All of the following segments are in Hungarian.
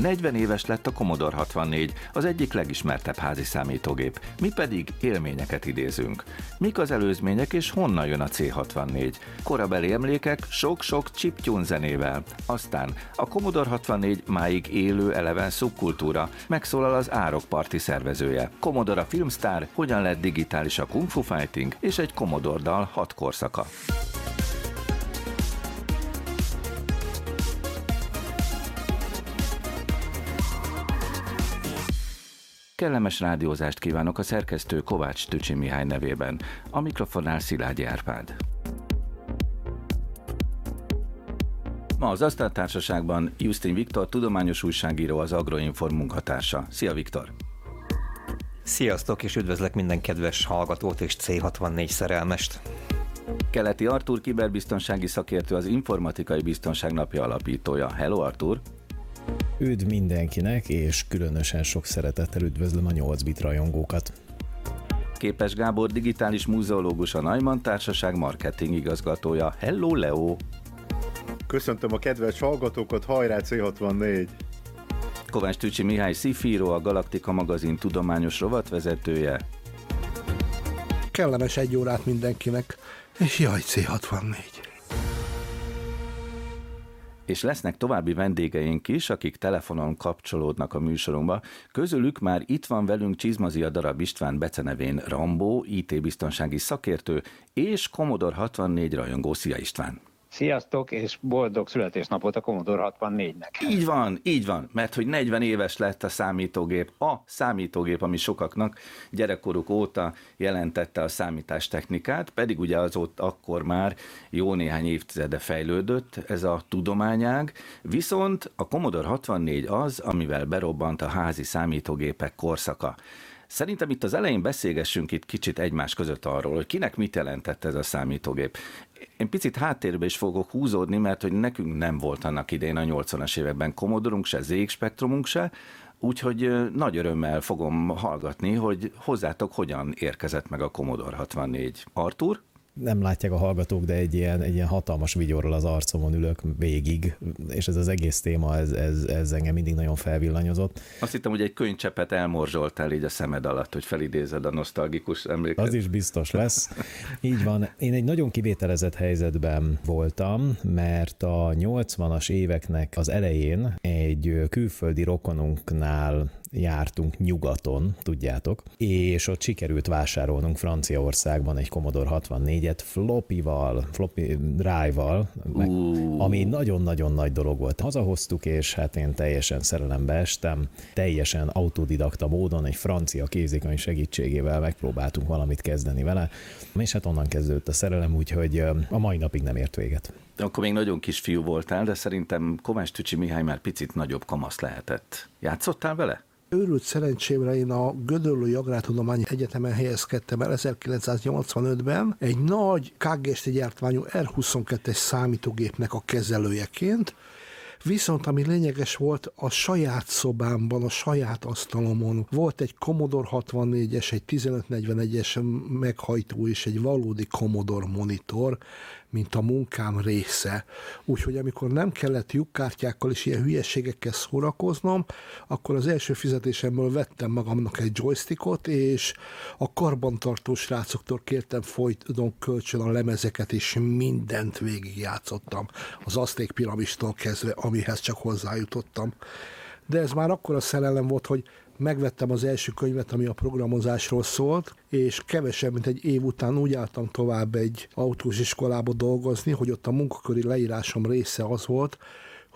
40 éves lett a Commodore 64, az egyik legismertebb házi számítógép. Mi pedig élményeket idézünk. Mik az előzmények és honnan jön a C64? Korabeli emlékek sok-sok chiptune zenével. Aztán a Commodore 64 máig élő eleven szubkultúra, megszólal az Árok Parti szervezője. Commodore a filmstár, hogyan lett digitális a Kung Fu Fighting, és egy Commodore dal hat korszaka. Kellemes rádiózást kívánok a szerkesztő Kovács Tücsi Mihály nevében. A mikrofonnál Szilágyi Árpád. Ma az Asztaltársaságban Justin Viktor, tudományos újságíró, az Agroinform munkatársa. Szia Viktor! Sziasztok, és üdvözlök minden kedves hallgatót és C64 szerelmest! Keleti Artur kiberbiztonsági szakértő, az Informatikai Biztonság Napja alapítója. Hello Artur! Üdv mindenkinek, és különösen sok szeretettel üdvözlöm a 8 bit rajongókat. Képes Gábor digitális múzeológus, a Najman Társaság marketing igazgatója. Hello Leo! Köszöntöm a kedves hallgatókat, hajrá C64! Kovács Tücsi Mihály Szifíró, a Galaktika magazin tudományos rovatvezetője. Kellemes egy órát mindenkinek, és jaj, C64! És lesznek további vendégeink is, akik telefonon kapcsolódnak a műsorunkba. Közülük már itt van velünk Csizmazia Darab István becenevén Rambó, IT-biztonsági szakértő, és Commodore 64 rajongó. Szia István! Sziasztok, és boldog születésnapot a Commodore 64-nek. Így van, így van, mert hogy 40 éves lett a számítógép, a számítógép, ami sokaknak gyerekkoruk óta jelentette a számítástechnikát, pedig ugye az ott akkor már jó néhány évtizede fejlődött ez a tudományág, viszont a Commodore 64 az, amivel berobbant a házi számítógépek korszaka. Szerintem itt az elején beszélgessünk itt kicsit egymás között arról, hogy kinek mit jelentett ez a számítógép. Én picit háttérbe is fogok húzódni, mert hogy nekünk nem volt annak idején a 80-as években komodorunk se, ZX se, úgyhogy nagy örömmel fogom hallgatni, hogy hozzátok hogyan érkezett meg a Commodore 64. Artur? Nem látják a hallgatók, de egy ilyen, egy ilyen hatalmas vigyorral az arcomon ülök végig, és ez az egész téma, ez, ez, ez engem mindig nagyon felvillanyozott. Azt hittem, hogy egy könycsepet elmorzsoltál így a szemed alatt, hogy felidézed a nosztalgikus emléket. Az is biztos lesz. Így van. Én egy nagyon kivételezett helyzetben voltam, mert a 80-as éveknek az elején egy külföldi rokonunknál jártunk nyugaton, tudjátok, és ott sikerült vásárolnunk Franciaországban egy Commodore 64-et floppy-val, floppy drive-val, uh. ami nagyon-nagyon nagy dolog volt. Hazahoztuk, és hát én teljesen szerelembe estem, teljesen autodidakta módon egy francia kézikönyv segítségével megpróbáltunk valamit kezdeni vele, és hát onnan kezdődött a szerelem, úgyhogy a mai napig nem ért véget. Akkor még nagyon kis fiú voltál, de szerintem Kovács Tücsi Mihály már picit nagyobb kamasz lehetett. Játszottál vele? Őrült szerencsémre én a Gödöllői Agrártudományi Egyetemen helyezkedtem el 1985-ben egy nagy KGST gyártmányú R22-es számítógépnek a kezelőjeként, Viszont ami lényeges volt, a saját szobámban, a saját asztalomon volt egy Commodore 64-es, egy 1541-es meghajtó és egy valódi Commodore monitor, mint a munkám része. Úgyhogy amikor nem kellett lyukkártyákkal és ilyen hülyeségekkel szórakoznom, akkor az első fizetésemből vettem magamnak egy joystickot, és a karbantartó srácoktól kértem folyton kölcsön a lemezeket, és mindent végigjátszottam. Az Azték piramistól kezdve, amihez csak hozzájutottam. De ez már akkor a szerelem volt, hogy megvettem az első könyvet, ami a programozásról szólt, és kevesebb, mint egy év után úgy álltam tovább egy autós iskolába dolgozni, hogy ott a munkaköri leírásom része az volt,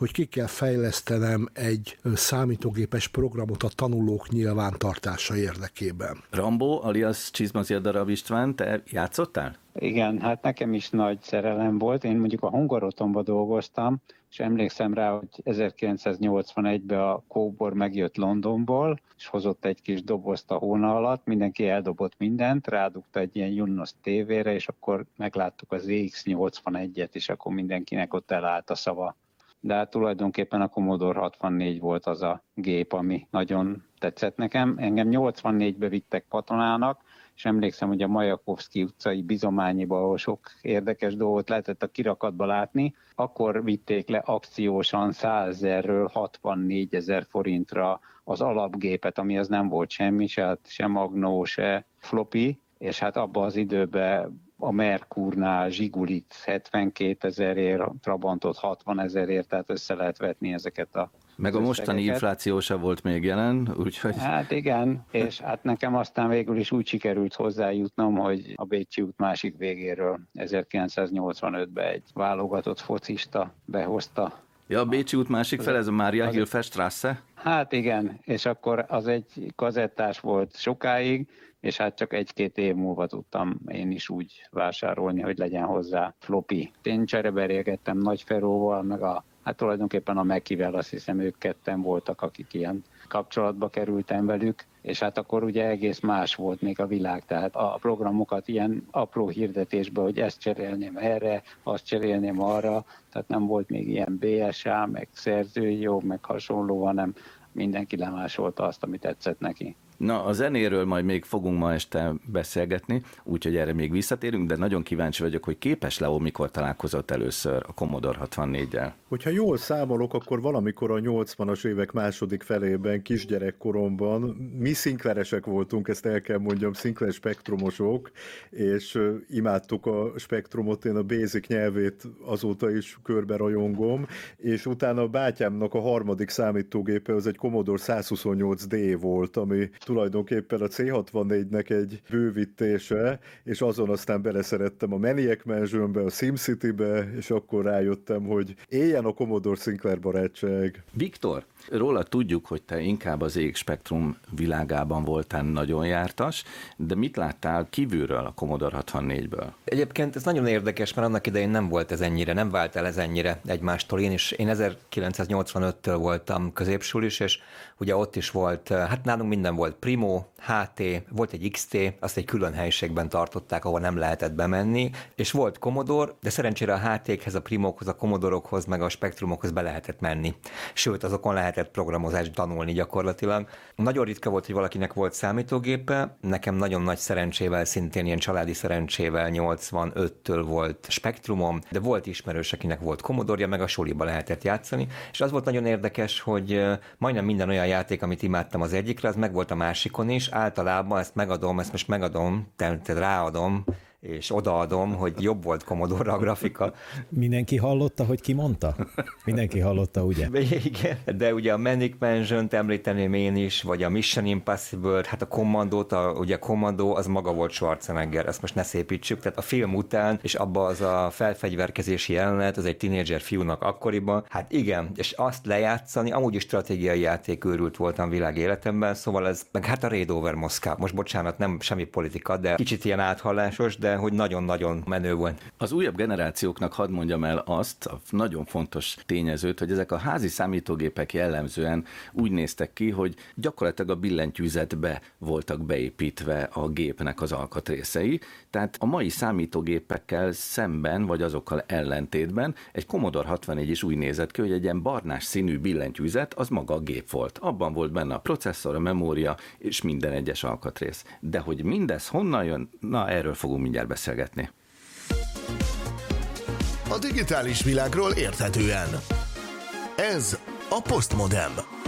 hogy ki kell fejlesztenem egy számítógépes programot a tanulók nyilvántartása érdekében. Rambo, alias Csizmazia Darab István, te játszottál? Igen, hát nekem is nagy szerelem volt. Én mondjuk a Hungarotonban dolgoztam, és emlékszem rá, hogy 1981-ben a Kóbor megjött Londonból, és hozott egy kis dobozt a hóna alatt, mindenki eldobott mindent, rádugta egy ilyen Junos tévére, és akkor megláttuk az EX81-et, és akkor mindenkinek ott elállt a szava. De hát tulajdonképpen a Commodore 64 volt az a gép, ami nagyon tetszett nekem. Engem 84-be vittek katonának, és emlékszem, hogy a Majakovszki utcai bizományiban, ahol sok érdekes dolgot lehetett a kirakatba látni, akkor vitték le akciósan 100 ezerről 64 ezer forintra az alapgépet, ami az nem volt semmi, se, hát se magnó, se floppy, és hát abban az időben a Merkurnál Zsigulit 72 ezerért, Trabantot 60 ezerért, tehát össze lehet vetni ezeket a meg a mostani infláció se volt még jelen, úgyhogy... Hát igen, és hát nekem aztán végül is úgy sikerült hozzájutnom, hogy a Bécsi út másik végéről 1985-ben egy válogatott focista behozta. Ja, a Bécsi út másik fel, ez a Mária Hilfe Strasse? Hát igen, és akkor az egy kazettás volt sokáig, és hát csak egy-két év múlva tudtam én is úgy vásárolni, hogy legyen hozzá floppy. Én csereberélgettem Nagy Feróval, meg a hát tulajdonképpen a Mekivel azt hiszem ők ketten voltak, akik ilyen kapcsolatba kerültem velük, és hát akkor ugye egész más volt még a világ, tehát a programokat ilyen apró hirdetésben, hogy ezt cserélném erre, azt cserélném arra, tehát nem volt még ilyen BSA, meg szerzői jog, meg hasonló, hanem mindenki lemásolta azt, amit tetszett neki. Na, a zenéről majd még fogunk ma este beszélgetni, úgyhogy erre még visszatérünk, de nagyon kíváncsi vagyok, hogy képes Leo mikor találkozott először a Commodore 64-el. Hogyha jól számolok, akkor valamikor a 80-as évek második felében, kisgyerekkoromban mi szinkleresek voltunk, ezt el kell mondjam, szinkler spektrumosok, és imádtuk a spektrumot, én a Basic nyelvét azóta is körbe rajongom, és utána a bátyámnak a harmadik számítógépe az egy Commodore 128D volt, ami tulajdonképpen a C64-nek egy bővítése, és azon aztán beleszerettem a Maniac Mansion-be, a SimCity-be, és akkor rájöttem, hogy éljen a Commodore Sinclair barátság. Viktor, Róla tudjuk, hogy te inkább az ég spektrum világában voltál nagyon jártas, de mit láttál kívülről a Commodore 64-ből? Egyébként ez nagyon érdekes, mert annak idején nem volt ez ennyire, nem vált el ez ennyire egymástól. Én is, én 1985-től voltam középsulis, és ugye ott is volt, hát nálunk minden volt Primo, HT, volt egy XT, azt egy külön helyiségben tartották, ahol nem lehetett bemenni, és volt Commodore, de szerencsére a HT-khez, a Primokhoz, a Commodore-okhoz, meg a Spektrumokhoz be lehetett menni. Sőt, azokon lehetett programozást tanulni gyakorlatilag. Nagyon ritka volt, hogy valakinek volt számítógépe, nekem nagyon nagy szerencsével, szintén ilyen családi szerencsével 85-től volt Spektrumom, de volt ismerős, akinek volt Commodore, meg a soliba lehetett játszani, és az volt nagyon érdekes, hogy majdnem minden olyan játék, amit imádtam az egyikre, az meg volt a másikon is, általában ezt megadom, ezt most megadom, tehát ráadom, és odaadom, hogy jobb volt Commodore a grafika. Mindenki hallotta, hogy ki mondta? Mindenki hallotta, ugye? Igen, de ugye a Manic Mansion-t említeném én is, vagy a Mission Impossible, hát a Commando-t, a, ugye a Commando az maga volt Schwarzenegger, ezt most ne szépítsük, tehát a film után, és abba az a felfegyverkezési jelenet, az egy tinédzser fiúnak akkoriban, hát igen, és azt lejátszani, amúgy is stratégiai játék őrült voltam világ életemben, szóval ez, meg hát a Raid Over Moscow, most bocsánat, nem semmi politika, de kicsit ilyen áthallásos, de de hogy nagyon-nagyon menő volt. Az újabb generációknak hadd mondjam el azt, a nagyon fontos tényezőt, hogy ezek a házi számítógépek jellemzően úgy néztek ki, hogy gyakorlatilag a billentyűzetbe voltak beépítve a gépnek az alkatrészei, tehát a mai számítógépekkel szemben, vagy azokkal ellentétben egy Commodore 64 is úgy nézett ki, hogy egy ilyen barnás színű billentyűzet az maga a gép volt. Abban volt benne a processzor, a memória és minden egyes alkatrész. De hogy mindez honnan jön, na erről fogunk mindjárt beszélgetni. A digitális világról érthetően. Ez a Postmodem.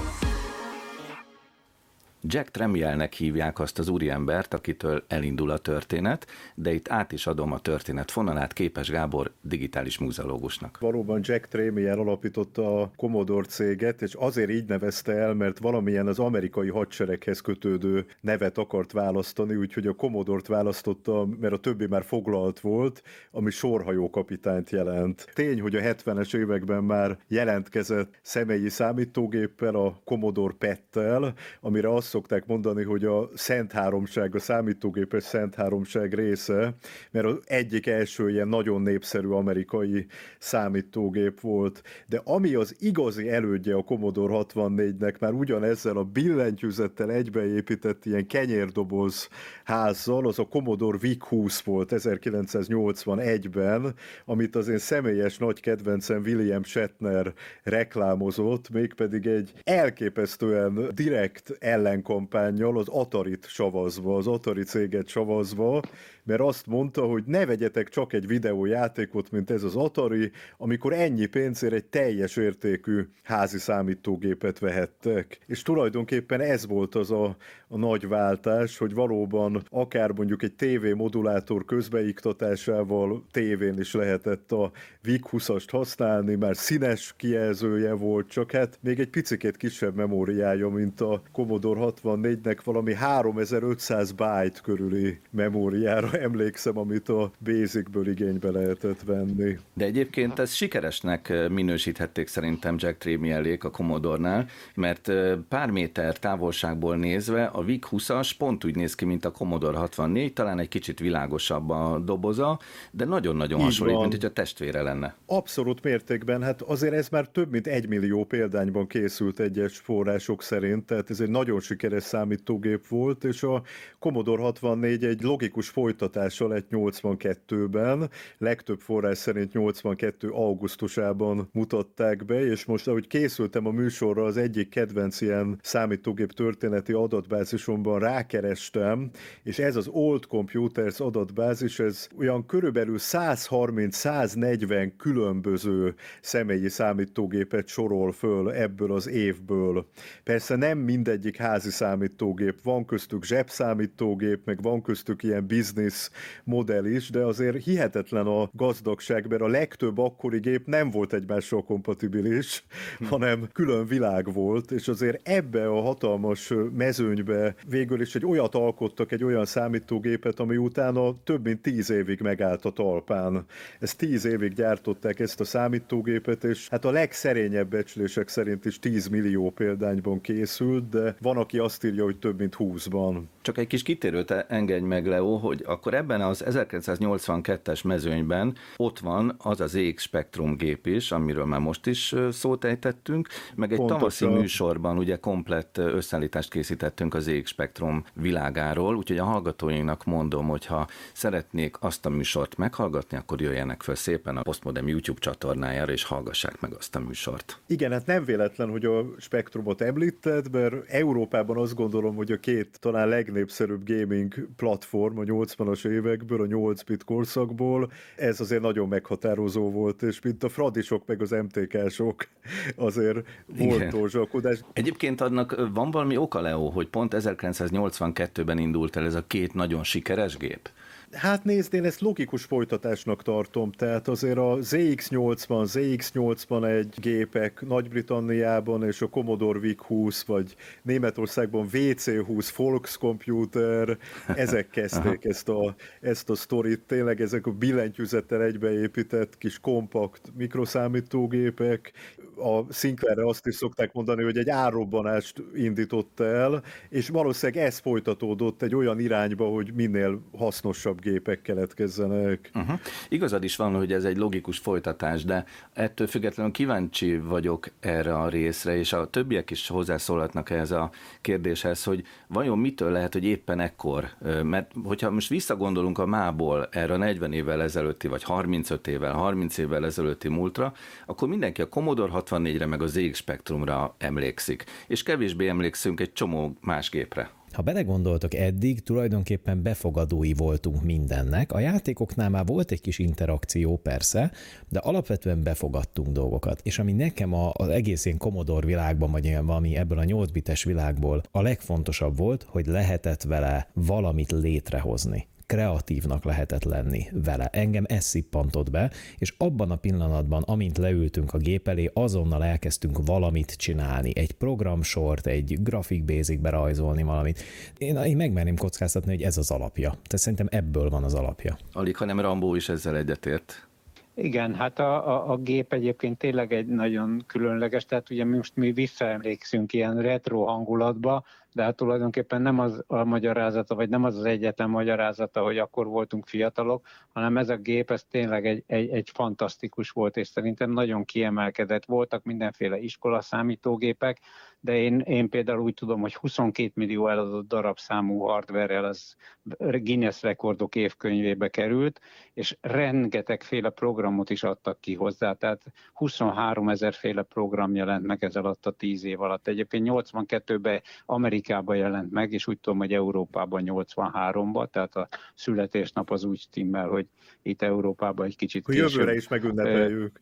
Jack Tremielnek hívják azt az úriembert, akitől elindul a történet, de itt át is adom a történet fonalát Képes Gábor digitális múzeológusnak. Valóban Jack Tremiel alapította a Commodore céget, és azért így nevezte el, mert valamilyen az amerikai hadsereghez kötődő nevet akart választani, úgyhogy a Commodore-t választotta, mert a többi már foglalt volt, ami sorhajó kapitányt jelent. Tény, hogy a 70-es években már jelentkezett személyi számítógéppel, a Commodore PET-tel, amire azt szokták mondani, hogy a Szent Háromság, a számítógépes Szent Háromság része, mert az egyik első ilyen nagyon népszerű amerikai számítógép volt. De ami az igazi elődje a Commodore 64-nek, már ugyanezzel a billentyűzettel egybeépített ilyen kenyérdoboz házzal, az a Commodore VIC-20 volt 1981-ben, amit az én személyes nagy kedvencem William Shatner reklámozott, mégpedig egy elképesztően direkt ellen ellenkampányjal az Atarit savazva, az Atari céget savazva, mert azt mondta, hogy ne vegyetek csak egy videójátékot, mint ez az Atari, amikor ennyi pénzért egy teljes értékű házi számítógépet vehettek. És tulajdonképpen ez volt az a, a nagy váltás, hogy valóban akár mondjuk egy TV modulátor közbeiktatásával tévén is lehetett a VIC 20-ast használni, már színes kijelzője volt, csak hát még egy picikét kisebb memóriája, mint a Commodore 64-nek valami 3500 byte körüli memóriára emlékszem, amit a Basicből igénybe lehetett venni. De egyébként ez sikeresnek minősíthették szerintem Jack Trémielék a Commodore-nál, mert pár méter távolságból nézve a VIC 20-as pont úgy néz ki, mint a Commodore 64, talán egy kicsit világosabb a doboza, de nagyon-nagyon Így hasonlít, van. mint hogy a testvére lenne. Abszolút mértékben, hát azért ez már több mint egy millió példányban készült egyes források szerint, tehát ez egy nagyon sikeres számítógép volt, és a Commodore 64 egy logikus folytatása lett 82-ben, legtöbb forrás szerint 82 augusztusában mutatták be, és most ahogy készültem a műsorra, az egyik kedvenc ilyen számítógép történeti adatbázisomban rákerestem, és ez az Old Computers adatbázis, ez olyan körülbelül 130-140 különböző személyi számítógépet sorol föl ebből az évből. Persze nem mindegyik házi számítógép, van köztük zsebszámítógép, meg van köztük ilyen business modell is, de azért hihetetlen a gazdagság, mert a legtöbb akkori gép nem volt egymással kompatibilis, hm. hanem külön világ volt, és azért ebbe a hatalmas mezőnybe végül is egy olyat alkottak, egy olyan számítógépet, ami utána több mint tíz évig megállt a talpán. Ezt tíz évig gyártották ezt a számítógépet, és hát a legszerényebb becslések szerint is 10 millió példányban készült, de van, aki azt írja, hogy több mint 20-ban. Csak egy kis kitérőt engedj meg, Leo, hogy akkor ebben az 1982-es mezőnyben ott van az az ZX Spectrum gép is, amiről már most is szót ejtettünk, meg egy Pontosan. tavaszi műsorban ugye komplett összeállítást készítettünk az ZX Spectrum világáról, úgyhogy a hallgatóinknak mondom, hogy ha szeretnék azt a műsort meghallgatni, akkor jöjjenek föl szépen a Postmodern YouTube csatornájára, és hallgassák meg azt a műsort. Igen, hát nem véletlen, hogy a Spektrumot említed, mert Európában azt gondolom, hogy a két talán legnépszerűbb gaming platform a 80-as évekből, a 8-bit korszakból, ez azért nagyon meghatározó volt, és mint a Fradisok meg az MTK-sok azért volt torzsalkodás. Egyébként annak van valami oka, Leo, hogy pont 1982-ben indult el ez a két nagyon sikeres gép? Hát nézd, én ezt logikus folytatásnak tartom, tehát azért a ZX80, ZX81 gépek Nagy-Britanniában és a Commodore VIC-20, vagy Németországban WC-20 Volkscomputer, ezek kezdték ezt a, ezt a sztorit, tényleg ezek a billentyűzettel egybeépített kis kompakt mikroszámítógépek, a Sinclairre azt is szokták mondani, hogy egy árrobbanást indított el, és valószínűleg ez folytatódott egy olyan irányba, hogy minél hasznosabb gépek keletkezzenek. Uh-huh. Igazad is van, hogy ez egy logikus folytatás, de ettől függetlenül kíváncsi vagyok erre a részre, és a többiek is hozzászólhatnak ehhez a kérdéshez, hogy vajon mitől lehet, hogy éppen ekkor, mert hogyha most visszagondolunk a mából erre a 40 évvel ezelőtti, vagy 35 évvel, 30 évvel ezelőtti múltra, akkor mindenki a Commodore 64-re, meg a ZX Spectrumra emlékszik, és kevésbé emlékszünk egy csomó más gépre. Ha belegondoltok, eddig tulajdonképpen befogadói voltunk mindennek. A játékoknál már volt egy kis interakció, persze, de alapvetően befogadtunk dolgokat. És ami nekem a, az egész én Commodore világban, vagy ilyen valami ebből a 8 bites világból a legfontosabb volt, hogy lehetett vele valamit létrehozni kreatívnak lehetett lenni vele. Engem ez szippantott be, és abban a pillanatban, amint leültünk a gép elé, azonnal elkezdtünk valamit csinálni. Egy programsort, egy grafik basicbe rajzolni valamit. Én, én megmerném kockáztatni, hogy ez az alapja. Tehát szerintem ebből van az alapja. Alig, hanem Rambó is ezzel egyetért. Igen, hát a, a, a gép egyébként tényleg egy nagyon különleges, tehát ugye most mi visszaemlékszünk ilyen retro hangulatba, de hát tulajdonképpen nem az a magyarázata, vagy nem az az egyetlen magyarázata, hogy akkor voltunk fiatalok, hanem ez a gép, ez tényleg egy, egy, egy fantasztikus volt, és szerintem nagyon kiemelkedett. Voltak mindenféle iskola számítógépek, de én, én például úgy tudom, hogy 22 millió eladott darabszámú hardware az Guinness rekordok évkönyvébe került, és rengetegféle programot is adtak ki hozzá, tehát 23 ezer féle program jelent meg ez alatt a 10 év alatt. Egyébként 82-ben Amerikában jelent meg, és úgy tudom, hogy Európában 83-ban, tehát a születésnap az úgy stimmel, hogy itt Európában egy kicsit később. Jövőre is megünnepeljük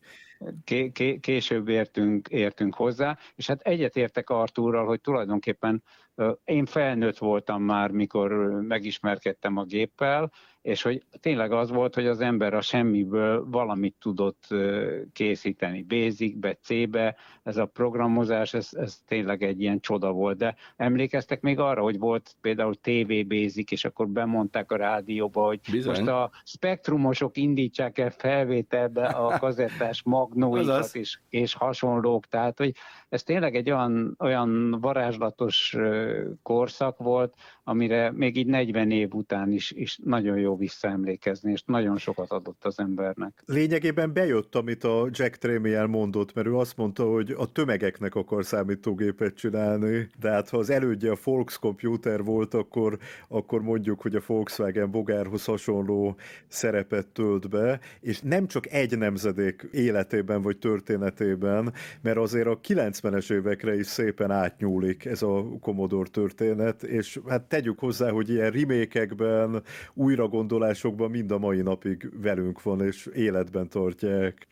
később értünk, értünk hozzá, és hát egyetértek Artúrral, hogy tulajdonképpen én felnőtt voltam már, mikor megismerkedtem a géppel, és hogy tényleg az volt, hogy az ember a semmiből valamit tudott készíteni. Basic-be, C-be, ez a programozás, ez, ez tényleg egy ilyen csoda volt. De emlékeztek még arra, hogy volt például TV Basic, és akkor bemondták a rádióba, hogy Bizony. most a spektrumosok indítsák el felvételbe a kazettás magnóikat és, és hasonlók. Tehát, hogy ez tényleg egy olyan, olyan varázslatos korszak volt, amire még így 40 év után is, is nagyon jó visszaemlékezni, és nagyon sokat adott az embernek. Lényegében bejött, amit a Jack Tramiel mondott, mert ő azt mondta, hogy a tömegeknek akar számítógépet csinálni, de hát ha az elődje a Volks Computer volt, akkor, akkor mondjuk, hogy a Volkswagen bogárhoz hasonló szerepet tölt be, és nem csak egy nemzedék életében vagy történetében, mert azért a 90-es évekre is szépen átnyúlik ez a Commodore történet, és hát tegyük hozzá, hogy ilyen rimékekben, újra gondolásokban mind a mai napig velünk van, és életben tartják.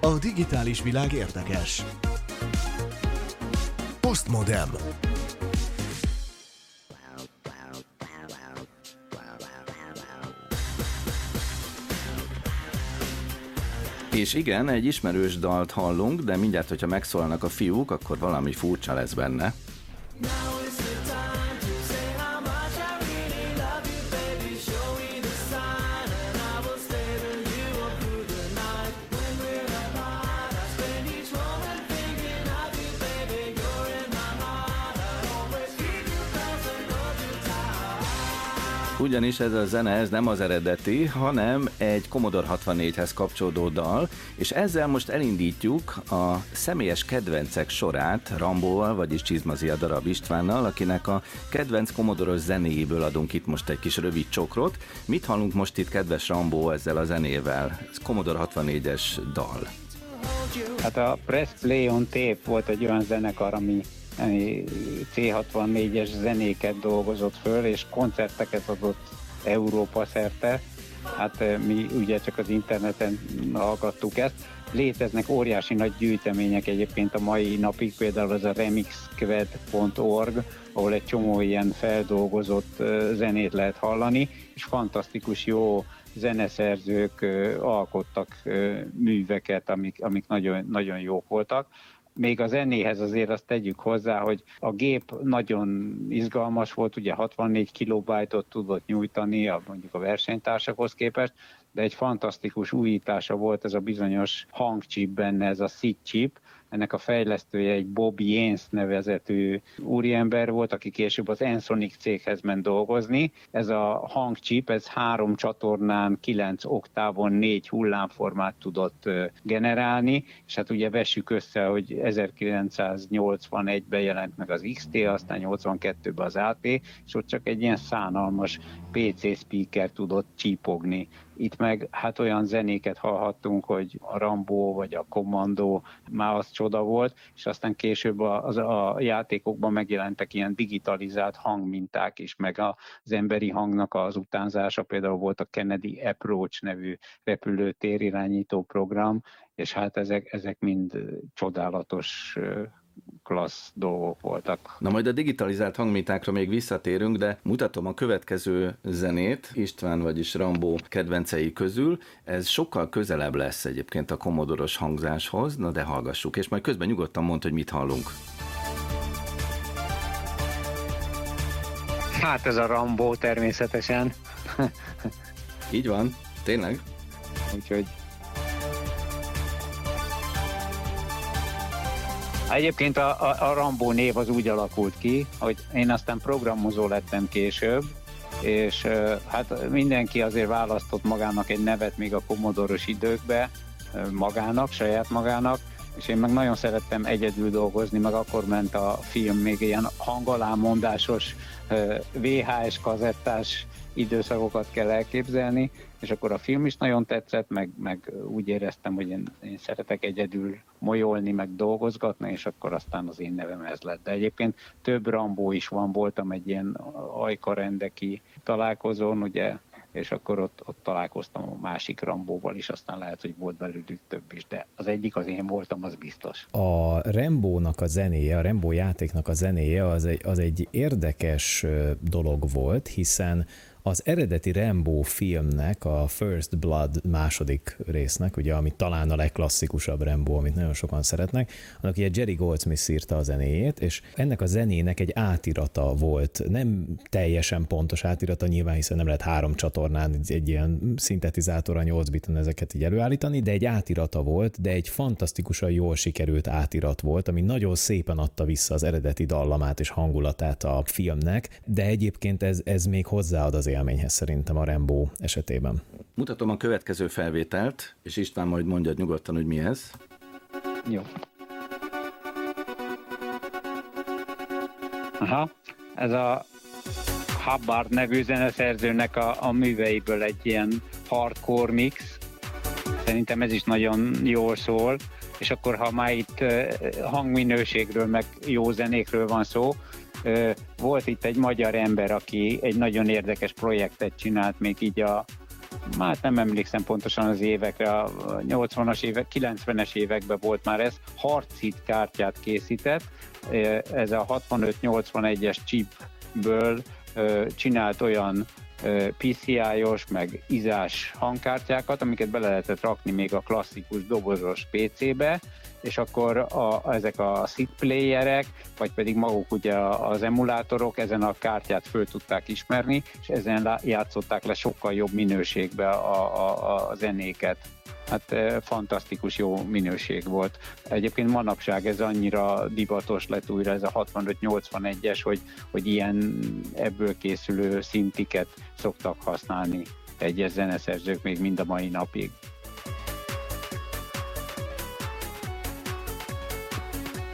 A digitális világ érdekes. Postmodem. És igen, egy ismerős dalt hallunk, de mindjárt, hogyha megszólalnak a fiúk, akkor valami furcsa lesz benne. Now ugyanis ez a zene ez nem az eredeti, hanem egy Commodore 64-hez kapcsolódó dal, és ezzel most elindítjuk a személyes kedvencek sorát Rambóval, vagyis Csizmazia darab Istvánnal, akinek a kedvenc commodore zenéjéből adunk itt most egy kis rövid csokrot. Mit hallunk most itt, kedves Rambó, ezzel a zenével? Ez Commodore 64-es dal. Hát a Press Play on Tape volt egy olyan zenekar, ami C64-es zenéket dolgozott föl, és koncerteket adott Európa szerte. Hát eh, mi ugye csak az interneten hallgattuk ezt. Léteznek óriási nagy gyűjtemények egyébként a mai napig, például az a remixqued.org, ahol egy csomó ilyen feldolgozott eh, zenét lehet hallani, és fantasztikus jó zeneszerzők eh, alkottak műveket, amik, amik nagyon, nagyon jók voltak még a zenéhez azért azt tegyük hozzá, hogy a gép nagyon izgalmas volt, ugye 64 kilobajtot tudott nyújtani a, mondjuk a versenytársakhoz képest, de egy fantasztikus újítása volt ez a bizonyos hangcsip benne, ez a SID chip, ennek a fejlesztője egy Bob Jens nevezetű úriember volt, aki később az Ensonic céghez ment dolgozni. Ez a hangcsip, ez három csatornán, kilenc oktávon négy hullámformát tudott generálni, és hát ugye vessük össze, hogy 1981-ben jelent meg az XT, aztán 82-ben az AP, és ott csak egy ilyen szánalmas PC speaker tudott csípogni. Itt meg hát olyan zenéket hallhattunk, hogy a Rambo vagy a Kommandó már az csoda volt, és aztán később az, a játékokban megjelentek ilyen digitalizált hangminták is, meg az emberi hangnak az utánzása, például volt a Kennedy Approach nevű repülőtér irányító program, és hát ezek, ezek mind csodálatos klassz dolgok voltak. Na majd a digitalizált hangmintákra még visszatérünk, de mutatom a következő zenét, István vagyis Rambó kedvencei közül. Ez sokkal közelebb lesz egyébként a komodoros hangzáshoz, na de hallgassuk, és majd közben nyugodtan mond, hogy mit hallunk. Hát ez a Rambó természetesen. Így van, tényleg. Úgyhogy Egyébként a, a, a Rambó név az úgy alakult ki, hogy én aztán programozó lettem később, és hát mindenki azért választott magának egy nevet még a komodoros időkbe, magának, saját magának, és én meg nagyon szerettem egyedül dolgozni, meg akkor ment a film még ilyen hangalámondásos VHS kazettás időszakokat kell elképzelni, és akkor a film is nagyon tetszett, meg, meg úgy éreztem, hogy én, én szeretek egyedül molyolni, meg dolgozgatni, és akkor aztán az én nevem ez lett. De egyébként több Rambó is van, voltam egy ilyen ajkarendeki találkozón, ugye és akkor ott, ott találkoztam a másik Rambóval is, aztán lehet, hogy volt belőlük több is, de az egyik az én voltam, az biztos. A Rembónak a zenéje, a Rembó játéknak a zenéje az egy, az egy érdekes dolog volt, hiszen az eredeti Rambo filmnek, a First Blood második résznek, ugye, ami talán a legklasszikusabb Rambo, amit nagyon sokan szeretnek, annak ugye Jerry Goldsmith írta a zenéjét, és ennek a zenének egy átirata volt, nem teljesen pontos átirata nyilván, hiszen nem lehet három csatornán egy ilyen szintetizátorra 8 biten ezeket így előállítani, de egy átirata volt, de egy fantasztikusan jól sikerült átirat volt, ami nagyon szépen adta vissza az eredeti dallamát és hangulatát a filmnek, de egyébként ez, ez még hozzáad az élményhez szerintem a Rembo esetében. Mutatom a következő felvételt, és István majd mondja nyugodtan, hogy mi ez. Jó. Aha, ez a Hubbard nevű zeneszerzőnek a, a műveiből egy ilyen hardcore mix. Szerintem ez is nagyon jól szól, és akkor ha már itt hangminőségről, meg jó zenékről van szó, volt itt egy magyar ember, aki egy nagyon érdekes projektet csinált, még így a hát nem emlékszem pontosan az évekre, a 80-as évek, 90-es években volt már ez, harcit kártyát készített, ez a 65-81-es chipből csinált olyan PCI-os, meg izás hangkártyákat, amiket bele lehetett rakni még a klasszikus dobozos PC-be, és akkor a, ezek a SID playerek, vagy pedig maguk ugye az emulátorok ezen a kártyát föl tudták ismerni, és ezen játszották le sokkal jobb minőségbe a, a, a zenéket hát fantasztikus jó minőség volt. Egyébként manapság ez annyira divatos lett újra ez a 65-81-es, hogy, hogy ilyen ebből készülő szintiket szoktak használni egyes zeneszerzők még mind a mai napig.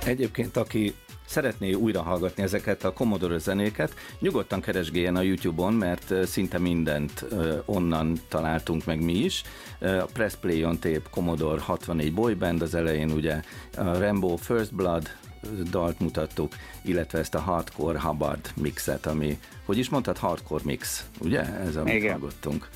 Egyébként, aki szeretné újra hallgatni ezeket a Commodore zenéket, nyugodtan keresgéljen a YouTube-on, mert szinte mindent onnan találtunk meg mi is. A Press Play on Tape Commodore 64 boyband, az elején ugye a Rambo First Blood dalt mutattuk, illetve ezt a Hardcore Hubbard mixet, ami, hogy is mondtad, Hardcore mix, ugye? Ez, amit Igen. hallottunk.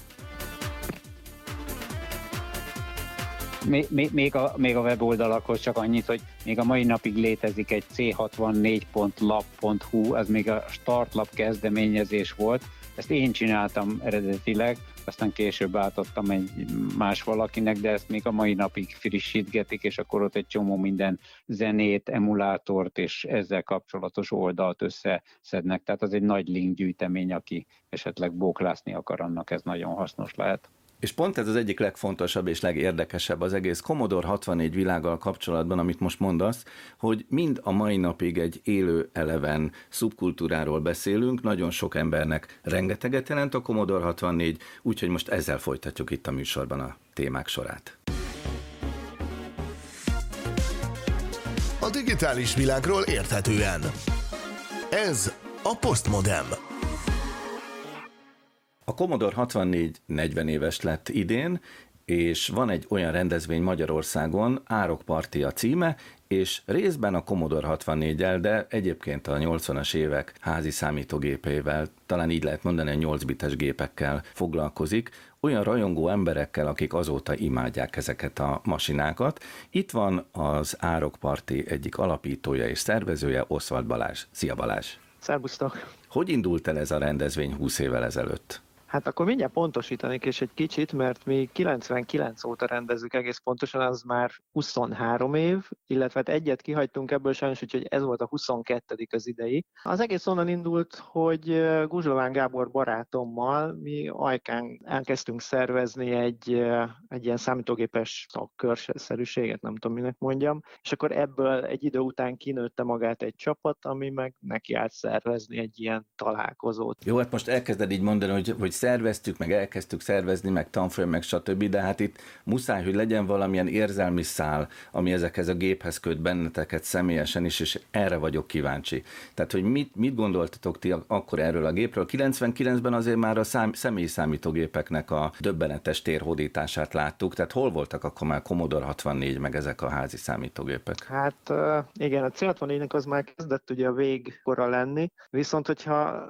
Még, még, a, még a weboldalakhoz csak annyit, hogy még a mai napig létezik egy c64.lab.hu, az még a startlap kezdeményezés volt, ezt én csináltam eredetileg, aztán később átadtam egy más valakinek, de ezt még a mai napig frissítgetik, és akkor ott egy csomó minden zenét, emulátort és ezzel kapcsolatos oldalt összeszednek. Tehát az egy nagy link gyűjtemény, aki esetleg bóklászni akar, annak ez nagyon hasznos lehet. És pont ez az egyik legfontosabb és legérdekesebb az egész Commodore 64 világgal kapcsolatban, amit most mondasz, hogy mind a mai napig egy élő eleven szubkultúráról beszélünk, nagyon sok embernek rengeteget jelent a Commodore 64, úgyhogy most ezzel folytatjuk itt a műsorban a témák sorát. A digitális világról érthetően. Ez a Postmodem. A Commodore 64 40 éves lett idén, és van egy olyan rendezvény Magyarországon, Árokparti a címe, és részben a Commodore 64-el, de egyébként a 80-as évek házi számítógépeivel, talán így lehet mondani, a 8 bites gépekkel foglalkozik, olyan rajongó emberekkel, akik azóta imádják ezeket a masinákat. Itt van az Árokparti egyik alapítója és szervezője, Oszvald Balázs. Szia Balázs! Szerbusztok! Hogy indult el ez a rendezvény 20 évvel ezelőtt? Hát akkor mindjárt pontosítanék és egy kicsit, mert mi 99 óta rendezzük egész pontosan, az már 23 év, illetve hát egyet kihagytunk ebből sajnos, úgyhogy ez volt a 22. az idei. Az egész onnan indult, hogy Guzslován Gábor barátommal mi Ajkán elkezdtünk szervezni egy, egy ilyen számítógépes szakkörszerűséget, nem tudom minek mondjam, és akkor ebből egy idő után kinőtte magát egy csapat, ami meg neki állt szervezni egy ilyen találkozót. Jó, hát most elkezded így mondani, hogy, hogy szerveztük, meg elkezdtük szervezni, meg tanfolyam, meg stb., de hát itt muszáj, hogy legyen valamilyen érzelmi szál, ami ezekhez a géphez köt benneteket személyesen is, és erre vagyok kíváncsi. Tehát, hogy mit, mit gondoltatok ti akkor erről a gépről? 99-ben azért már a szám, személyi számítógépeknek a döbbenetes térhódítását láttuk, tehát hol voltak akkor már Commodore 64, meg ezek a házi számítógépek? Hát igen, a C64-nek az már kezdett ugye a végkora lenni, viszont hogyha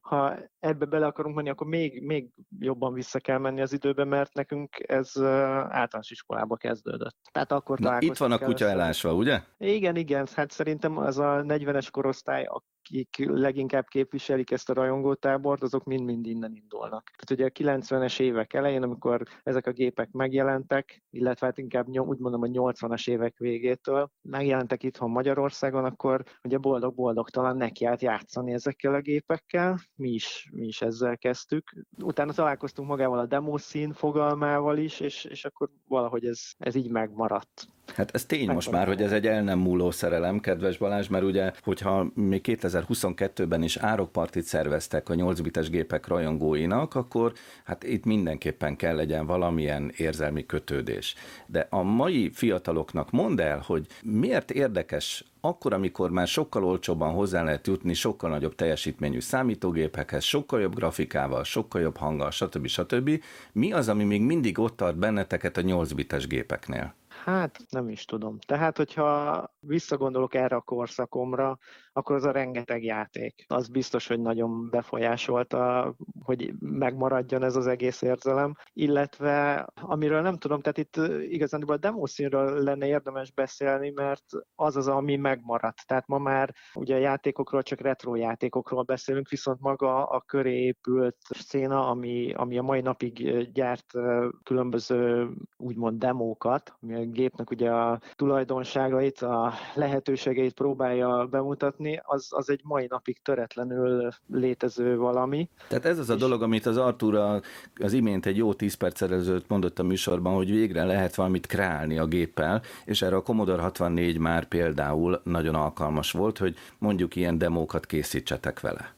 ha ebbe bele akarunk menni, akkor még, még jobban vissza kell menni az időbe, mert nekünk ez általános iskolába kezdődött. Tehát akkor Na, itt van a kutya elásva, ugye? Igen, igen, hát szerintem az a 40-es korosztály, akik leginkább képviselik ezt a rajongótábort, azok mind-mind innen indulnak. Tehát ugye a 90-es évek elején, amikor ezek a gépek megjelentek, illetve hát inkább úgy mondom a 80-as évek végétől megjelentek itthon Magyarországon, akkor ugye boldog-boldogtalan nekiállt játszani ezekkel a gépekkel. Mi is, mi is ezzel kezdtük. Utána találkoztunk magával a demószín fogalmával is, és, és akkor valahogy ez, ez így megmaradt. Hát ez tény most már, hogy ez egy el nem múló szerelem, kedves Balázs, mert ugye, hogyha még 2022-ben is árokpartit szerveztek a 8 bites gépek rajongóinak, akkor hát itt mindenképpen kell legyen valamilyen érzelmi kötődés. De a mai fiataloknak mondd el, hogy miért érdekes akkor, amikor már sokkal olcsóbban hozzá lehet jutni sokkal nagyobb teljesítményű számítógépekhez, sokkal jobb grafikával, sokkal jobb hanggal, stb. stb. Mi az, ami még mindig ott tart benneteket a 8 bites gépeknél? Hát nem is tudom. Tehát, hogyha visszagondolok erre a korszakomra, akkor az a rengeteg játék. Az biztos, hogy nagyon befolyásolta, hogy megmaradjon ez az egész érzelem. Illetve, amiről nem tudom, tehát itt igazán a demószínről lenne érdemes beszélni, mert az az, ami megmaradt. Tehát ma már ugye a játékokról csak retro játékokról beszélünk, viszont maga a köré épült széna, ami, ami a mai napig gyárt különböző úgymond demókat, ami a gépnek ugye a tulajdonságait, a lehetőségeit próbálja bemutatni, az, az egy mai napig töretlenül létező valami. Tehát ez az a dolog, amit az Artura az imént egy jó 10 perccel ezelőtt mondott a műsorban, hogy végre lehet valamit kreálni a géppel, és erre a Commodore 64 már például nagyon alkalmas volt, hogy mondjuk ilyen demókat készítsetek vele.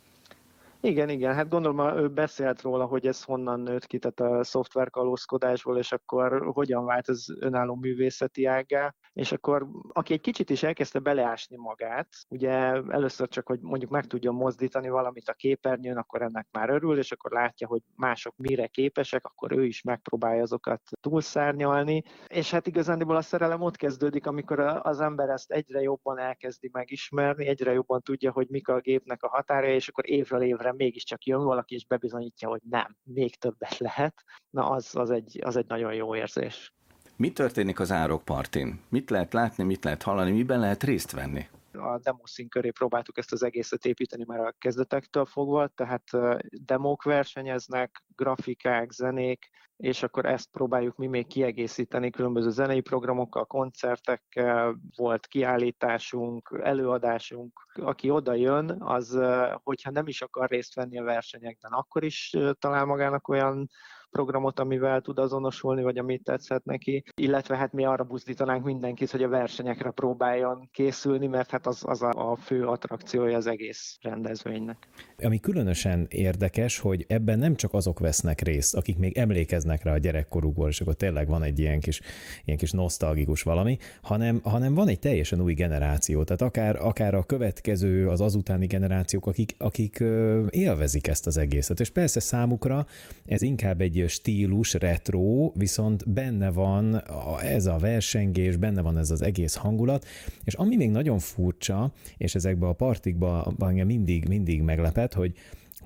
Igen, igen, hát gondolom ő beszélt róla, hogy ez honnan nőtt ki, tehát a szoftverkalózkodásból, és akkor hogyan vált az önálló művészeti ágá, és akkor aki egy kicsit is elkezdte beleásni magát, ugye először csak, hogy mondjuk meg tudjon mozdítani valamit a képernyőn, akkor ennek már örül, és akkor látja, hogy mások mire képesek, akkor ő is megpróbálja azokat túlszárnyalni, és hát igazándiból a szerelem ott kezdődik, amikor az ember ezt egyre jobban elkezdi megismerni, egyre jobban tudja, hogy mik a gépnek a határa, és akkor évről évre mégiscsak jön valaki, és bebizonyítja, hogy nem, még többet lehet. Na, az, az, egy, az egy nagyon jó érzés. Mi történik az árokpartin? Mit lehet látni, mit lehet hallani, miben lehet részt venni? A demoszín köré próbáltuk ezt az egészet építeni már a kezdetektől fogva, tehát demók versenyeznek, grafikák, zenék, és akkor ezt próbáljuk mi még kiegészíteni különböző zenei programokkal, koncertekkel, volt kiállításunk, előadásunk. Aki oda jön, az, hogyha nem is akar részt venni a versenyekben, akkor is talál magának olyan programot, amivel tud azonosulni, vagy amit tetszett neki, illetve hát mi arra buzdítanánk mindenkit, hogy a versenyekre próbáljon készülni, mert hát az, az a, a fő attrakciója az egész rendezvénynek. Ami különösen érdekes, hogy ebben nem csak azok vesznek részt, akik még emlékeznek rá a gyerekkorukból, és akkor tényleg van egy ilyen kis, ilyen kis nosztalgikus valami, hanem, hanem van egy teljesen új generáció, tehát akár, akár a következő, az azutáni generációk, akik, akik élvezik ezt az egészet. És persze számukra ez inkább egy stílus, retro, viszont benne van ez a versengés, benne van ez az egész hangulat, és ami még nagyon furcsa, és ezekbe a partikba engem mindig, mindig meglepet, hogy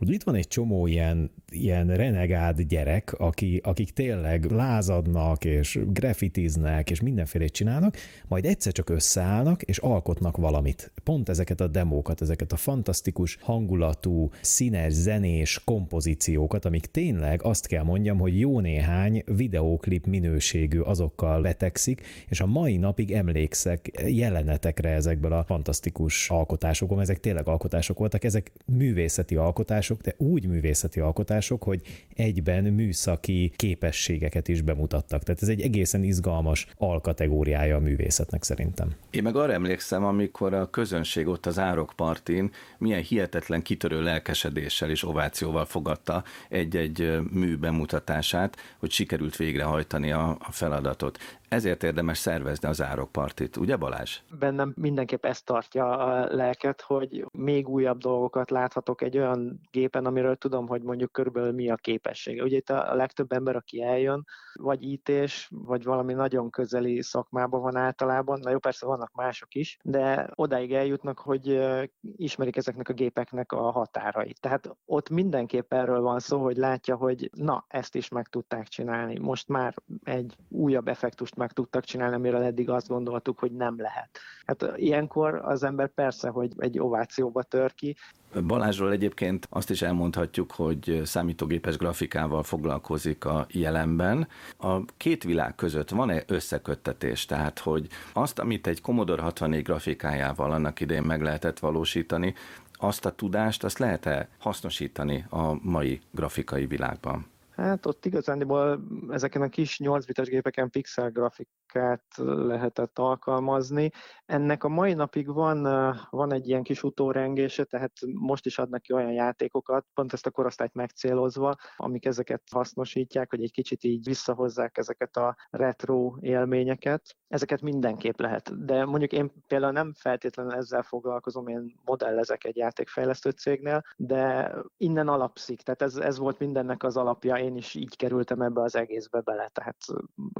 hogy itt van egy csomó ilyen, ilyen renegád gyerek, aki, akik tényleg lázadnak, és grafitiznek, és mindenféle csinálnak, majd egyszer csak összeállnak, és alkotnak valamit. Pont ezeket a demókat, ezeket a fantasztikus hangulatú, színes, zenés kompozíciókat, amik tényleg azt kell mondjam, hogy jó néhány videóklip minőségű azokkal betegszik, és a mai napig emlékszek jelenetekre ezekből a fantasztikus alkotásokon, ezek tényleg alkotások voltak, ezek művészeti alkotások, alkotások, de úgy művészeti alkotások, hogy egyben műszaki képességeket is bemutattak. Tehát ez egy egészen izgalmas alkategóriája a művészetnek szerintem. Én meg arra emlékszem, amikor a közönség ott az árokpartin milyen hihetetlen kitörő lelkesedéssel és ovációval fogadta egy-egy mű bemutatását, hogy sikerült végrehajtani a, feladatot ezért érdemes szervezni az árokpartit, ugye Balázs? Bennem mindenképp ezt tartja a lelket, hogy még újabb dolgokat láthatok egy olyan gépen, amiről tudom, hogy mondjuk körülbelül mi a képessége. Ugye itt a legtöbb ember, aki eljön, vagy ítés, vagy valami nagyon közeli szakmában van általában, na jó, persze vannak mások is, de odáig eljutnak, hogy ismerik ezeknek a gépeknek a határait. Tehát ott mindenképp erről van szó, hogy látja, hogy na, ezt is meg tudták csinálni. Most már egy újabb effektust meg tudtak csinálni, amiről eddig azt gondoltuk, hogy nem lehet. Hát ilyenkor az ember persze, hogy egy ovációba tör ki. Balázsról egyébként azt is elmondhatjuk, hogy számítógépes grafikával foglalkozik a jelenben. A két világ között van-e összeköttetés? Tehát, hogy azt, amit egy Commodore 64 grafikájával annak idején meg lehetett valósítani, azt a tudást, azt lehet-e hasznosítani a mai grafikai világban? Hát ott igazándiból ezeken a kis 8 bites gépeken pixel grafikát lehetett alkalmazni. Ennek a mai napig van, van egy ilyen kis utórengése, tehát most is adnak ki olyan játékokat, pont ezt a korosztályt megcélozva, amik ezeket hasznosítják, hogy egy kicsit így visszahozzák ezeket a retro élményeket. Ezeket mindenképp lehet, de mondjuk én például nem feltétlenül ezzel foglalkozom, én modellezek egy játékfejlesztő cégnél, de innen alapszik, tehát ez, ez volt mindennek az alapja, én is így kerültem ebbe az egészbe bele, tehát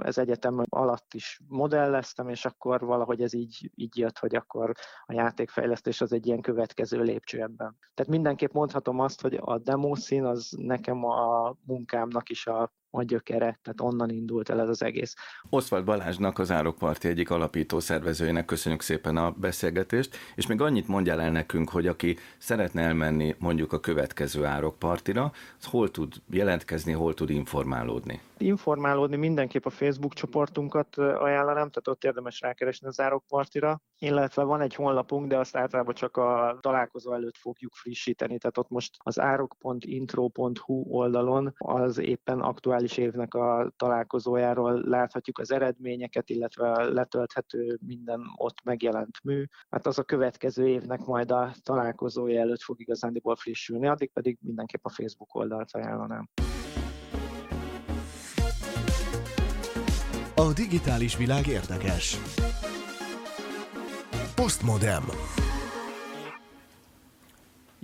ez egyetem alatt is modelleztem, és akkor valahogy ez így, így jött, hogy akkor a játékfejlesztés az egy ilyen következő lépcső ebben. Tehát mindenképp mondhatom azt, hogy a demószín az nekem a munkámnak is a a gyökere, tehát onnan indult el ez az egész. Oswald Balázsnak, az Árokparti egyik alapító szervezőjének köszönjük szépen a beszélgetést, és még annyit mondjál el nekünk, hogy aki szeretne elmenni mondjuk a következő Árokpartira, az hol tud jelentkezni, hol tud informálódni? Informálódni mindenképp a Facebook csoportunkat ajánlanám, tehát ott érdemes rákeresni az Árokpartira, illetve van egy honlapunk, de azt általában csak a találkozó előtt fogjuk frissíteni, tehát ott most az árok.intro.hu oldalon az éppen aktuális aktuális évnek a találkozójáról láthatjuk az eredményeket, illetve letölthető minden ott megjelent mű. Hát az a következő évnek majd a találkozója előtt fog igazándiból frissülni, addig pedig mindenképp a Facebook oldalt ajánlanám. A digitális világ érdekes. Postmodem.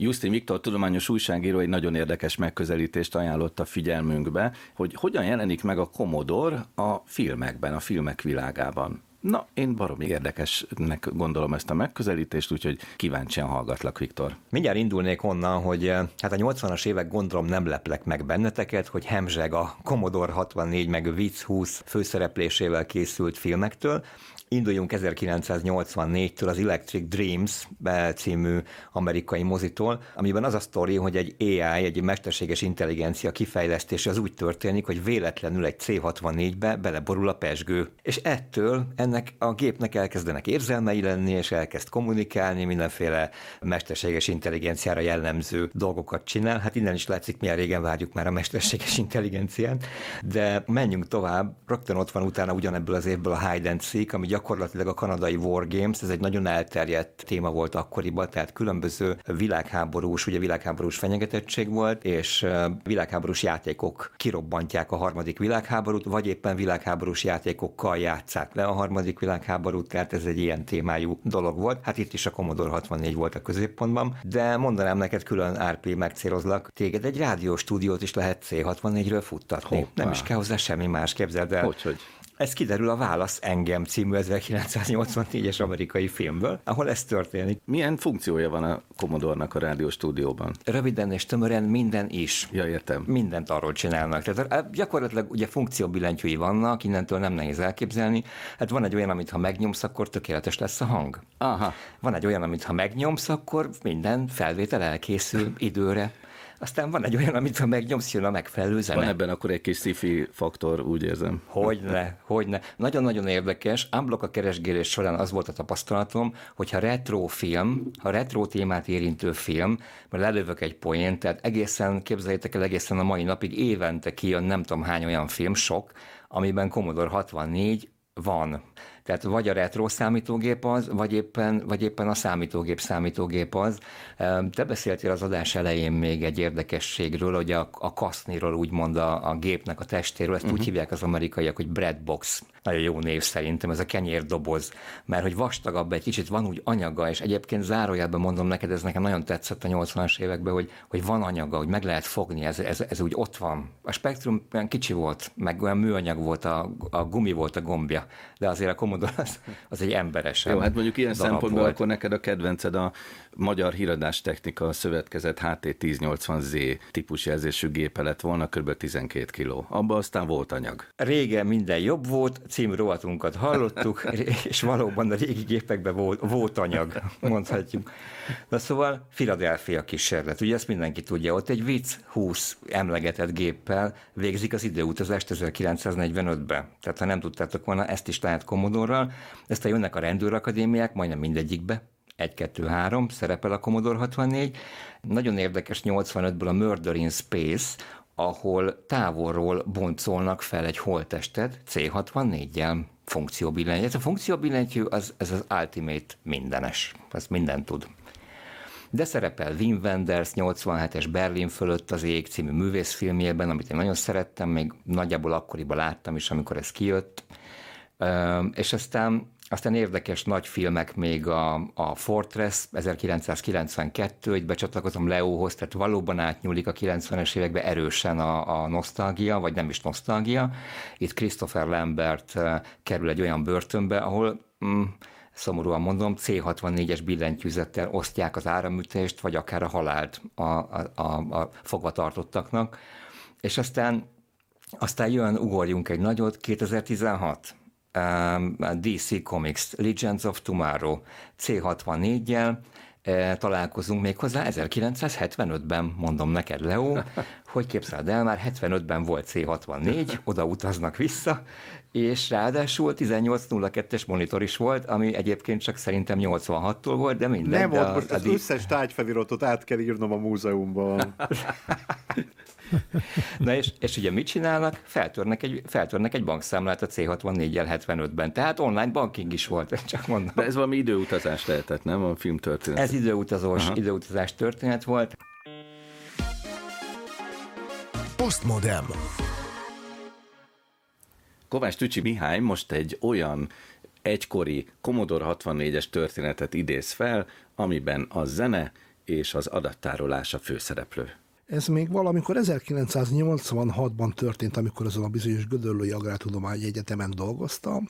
Justin Viktor tudományos újságíró egy nagyon érdekes megközelítést ajánlott a figyelmünkbe, hogy hogyan jelenik meg a Commodore a filmekben, a filmek világában. Na, én baromi érdekesnek gondolom ezt a megközelítést, úgyhogy kíváncsian hallgatlak, Viktor. Mindjárt indulnék onnan, hogy eh, hát a 80-as évek gondolom nem leplek meg benneteket, hogy hemzseg a Commodore 64 meg Vic 20 főszereplésével készült filmektől, Induljunk 1984-től az Electric Dreams című amerikai mozitól, amiben az a sztori, hogy egy AI, egy mesterséges intelligencia kifejlesztése az úgy történik, hogy véletlenül egy C64-be beleborul a pesgő. És ettől ennek a gépnek elkezdenek érzelmei lenni, és elkezd kommunikálni, mindenféle mesterséges intelligenciára jellemző dolgokat csinál. Hát innen is látszik, milyen régen várjuk már a mesterséges intelligenciát, de menjünk tovább. Rögtön ott van utána ugyanebből az évből a Hide and Seek, ami gyakorlatilag a kanadai War Games, ez egy nagyon elterjedt téma volt akkoriban, tehát különböző világháborús, ugye világháborús fenyegetettség volt, és világháborús játékok kirobbantják a harmadik világháborút, vagy éppen világháborús játékokkal játszák le a harmadik világháborút, tehát ez egy ilyen témájú dolog volt. Hát itt is a Commodore 64 volt a középpontban, de mondanám neked külön RP megcélozlak, téged egy rádióstúdiót is lehet C64-ről futtatni. Hoppá. Nem is kell hozzá semmi más, képzeld el. Hogy, hogy. Ez kiderül a Válasz engem című 1984-es amerikai filmből, ahol ez történik. Milyen funkciója van a Commodore-nak a rádió stúdióban? Röviden és tömören minden is. Ja, értem. Mindent arról csinálnak. Tehát eh, gyakorlatilag ugye funkcióbillentyűi vannak, innentől nem nehéz elképzelni. Hát van egy olyan, amit ha megnyomsz, akkor tökéletes lesz a hang. Aha. Van egy olyan, amit ha megnyomsz, akkor minden felvétel elkészül időre aztán van egy olyan, amit ha megnyomsz, jön a megfelelő zene. Van ebben akkor egy kis sci faktor, úgy érzem. Hogyne, hogyne. Nagyon-nagyon érdekes. Amblok a keresgélés során az volt a tapasztalatom, hogyha retro film, ha retro témát érintő film, mert lelövök egy poént, tehát egészen, képzeljétek el, egészen a mai napig évente kijön nem tudom hány olyan film, sok, amiben Commodore 64 van. Tehát vagy a retro számítógép az, vagy éppen, vagy éppen a számítógép számítógép az. Te beszéltél az adás elején még egy érdekességről, hogy a, a kaszniról úgymond a, a gépnek a testéről, ezt uh-huh. úgy hívják az amerikaiak, hogy breadbox. Nagyon jó név szerintem, ez a kenyérdoboz, mert hogy vastagabb egy kicsit, van úgy anyaga, és egyébként zárójelben mondom neked, ez nekem nagyon tetszett a 80-as években, hogy, hogy van anyaga, hogy meg lehet fogni, ez, ez, ez úgy ott van. A spektrum olyan kicsi volt, meg olyan műanyag volt, a, a gumi volt a gombja, de azért a Commodore az, az egy emberes. Jó, hát mondjuk ilyen szempontból volt. akkor neked a kedvenced a Magyar Híradás Technika Szövetkezet HT1080Z típusjelzésű gépe lett volna, kb. 12 kg. Abba aztán volt anyag. Régen minden jobb volt, címrovatunkat hallottuk, és valóban a régi gépekben volt, volt anyag, mondhatjuk. Na szóval Philadelphia kísérlet, ugye ezt mindenki tudja, ott egy vicc 20 emlegetett géppel végzik az időutazást 1945-ben. Tehát ha nem tudtátok volna, ezt is lehet Commodore-ral, ezt a jönnek a rendőrakadémiák, majdnem mindegyikbe, 1-2-3, szerepel a Commodore 64. Nagyon érdekes 85-ből a Murder in Space, ahol távolról boncolnak fel egy holtestet C64-jel funkcióbillentyű. Ez a funkcióbillentyű az, ez az ultimate mindenes, ez minden tud. De szerepel Wim Wenders 87-es Berlin fölött az ég című művészfilmjében, amit én nagyon szerettem, még nagyjából akkoriban láttam is, amikor ez kijött. És aztán aztán érdekes nagy filmek még a, a Fortress 1992, hogy becsatlakozom Leóhoz, tehát valóban átnyúlik a 90-es években erősen a, a nosztalgia, vagy nem is nosztalgia. Itt Christopher Lambert uh, kerül egy olyan börtönbe, ahol mm, szomorúan mondom, C64-es billentyűzettel osztják az áramütést, vagy akár a halált a, a, a, a fogvatartottaknak. És aztán aztán jön, ugorjunk egy nagyot, 2016 Um, DC Comics Legends of Tomorrow C64-jel, e, találkozunk még hozzá 1975-ben, mondom neked, Leo, hogy képzeld el, már 75-ben volt C64, oda utaznak vissza, és ráadásul 1802-es monitor is volt, ami egyébként csak szerintem 86-tól volt, de minden. Nem volt, most a, az a összes tárgyfeliratot át kell írnom a múzeumban. Na és, és ugye mit csinálnak? Feltörnek egy, feltörnek egy bankszámlát a C64-jel 75-ben. Tehát online banking is volt, csak mondom. De ez valami időutazás lehetett, nem? A film történet. Ez időutazós, Aha. időutazás történet volt. Postmodem. Kovács Tücsi Mihály most egy olyan egykori Commodore 64-es történetet idéz fel, amiben a zene és az adattárolás a főszereplő. Ez még valamikor 1986-ban történt, amikor azon a bizonyos Gödöllői Agrártudományi Egyetemen dolgoztam,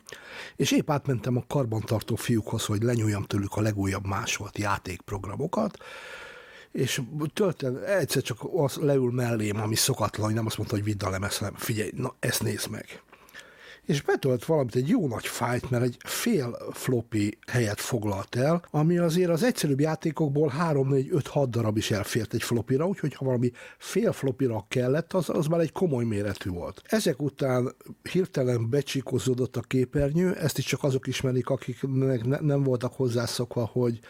és épp átmentem a karbantartó fiúkhoz, hogy lenyúljam tőlük a legújabb másolt játékprogramokat, és tölten, egyszer csak az leül mellém, ami szokatlan, nem azt mondta, hogy vidd a lemez, figyelj, na ezt nézd meg és betölt valamit, egy jó nagy fájt, mert egy fél floppy helyet foglalt el, ami azért az egyszerűbb játékokból 3, 4, 5, 6 darab is elfért egy floppira, úgyhogy ha valami fél floppira kellett, az, az már egy komoly méretű volt. Ezek után hirtelen becsikozódott a képernyő, ezt is csak azok ismerik, ne, nem voltak hozzászokva, hogy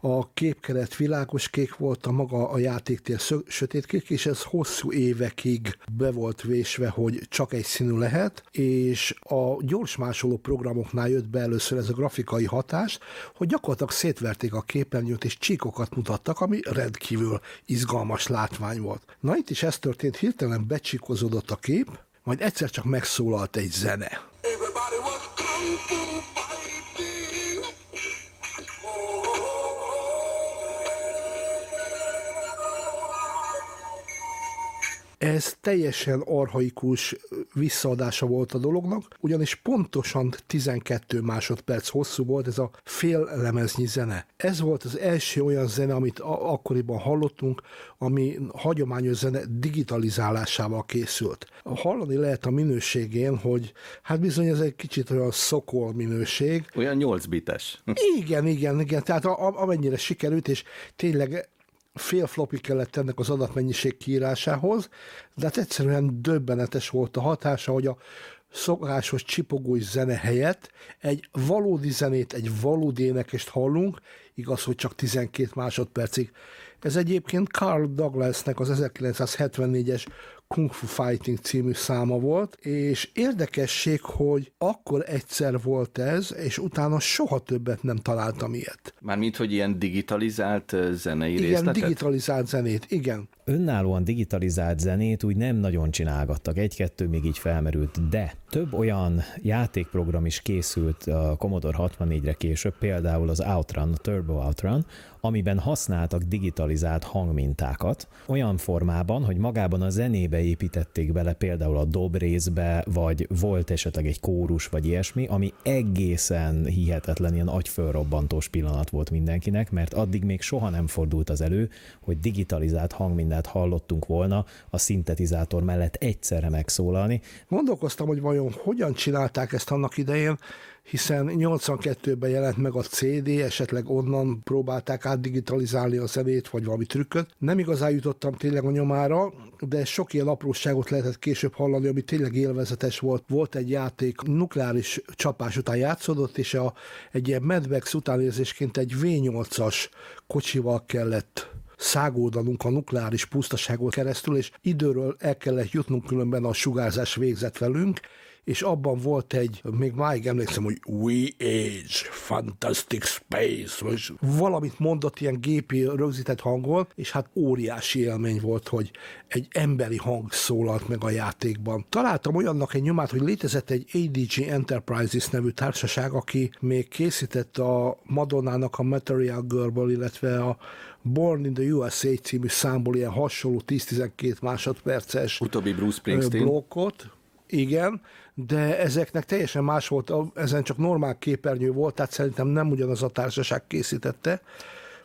a képkeret világos kék volt, a maga a játéktér sötétkék, és ez hosszú évekig be volt vésve, hogy csak egy színű lehet, és a gyors másoló programoknál jött be először ez a grafikai hatás, hogy gyakorlatilag szétverték a képernyőt, és csíkokat mutattak, ami rendkívül izgalmas látvány volt. Na itt is ez történt, hirtelen becsikozódott a kép, majd egyszer csak megszólalt egy zene. Everybody was Ez teljesen arhaikus visszaadása volt a dolognak, ugyanis pontosan 12 másodperc hosszú volt ez a fél lemeznyi zene. Ez volt az első olyan zene, amit akkoriban hallottunk, ami hagyományos zene digitalizálásával készült. Hallani lehet a minőségén, hogy hát bizony ez egy kicsit olyan szokol minőség. Olyan 8 bites. Igen, igen, igen. Tehát a, amennyire sikerült, és tényleg fél floppy kellett ennek az adatmennyiség kiírásához, de hát egyszerűen döbbenetes volt a hatása, hogy a szokásos csipogós zene helyett egy valódi zenét, egy valódi énekest hallunk, igaz, hogy csak 12 másodpercig. Ez egyébként Carl Douglasnek az 1974-es Kung Fu Fighting című száma volt, és érdekesség, hogy akkor egyszer volt ez, és utána soha többet nem találtam ilyet. Mármint, hogy ilyen digitalizált zenei Igen, részletet? digitalizált zenét, igen. Önállóan digitalizált zenét úgy nem nagyon csinálgattak, egy-kettő még így felmerült, de több olyan játékprogram is készült a Commodore 64-re később, például az Outrun, a Turbo Outrun, amiben használtak digitalizált hangmintákat, olyan formában, hogy magában a zenébe építették bele például a dob részbe, vagy volt esetleg egy kórus, vagy ilyesmi, ami egészen hihetetlen, ilyen agyfölrobbantós pillanat volt mindenkinek, mert addig még soha nem fordult az elő, hogy digitalizált hangmintát hallottunk volna a szintetizátor mellett egyszerre megszólalni. Gondolkoztam, hogy vajon hogyan csinálták ezt annak idején, hiszen 82-ben jelent meg a CD, esetleg onnan próbálták átdigitalizálni a zenét, vagy valami trükköt. Nem igazán jutottam tényleg a nyomára, de sok ilyen apróságot lehetett később hallani, ami tényleg élvezetes volt. Volt egy játék, nukleáris csapás után játszódott, és a, egy ilyen Madbax utánérzésként egy V8-as kocsival kellett szágódalunk a nukleáris pusztaságot keresztül, és időről el kellett jutnunk, különben a sugárzás végzett velünk, és abban volt egy, még máig emlékszem, hogy We Age, Fantastic Space, vagy valamit mondott ilyen gépi rögzített hangol, és hát óriási élmény volt, hogy egy emberi hang szólalt meg a játékban. Találtam olyannak egy nyomát, hogy létezett egy ADG Enterprises nevű társaság, aki még készített a Madonnának a Material Girl-ból, illetve a Born in the USA című számból ilyen hasonló 10-12 másodperces Utóbbi Bruce Springsteen. blokkot, igen, de ezeknek teljesen más volt, ezen csak normál képernyő volt, tehát szerintem nem ugyanaz a társaság készítette.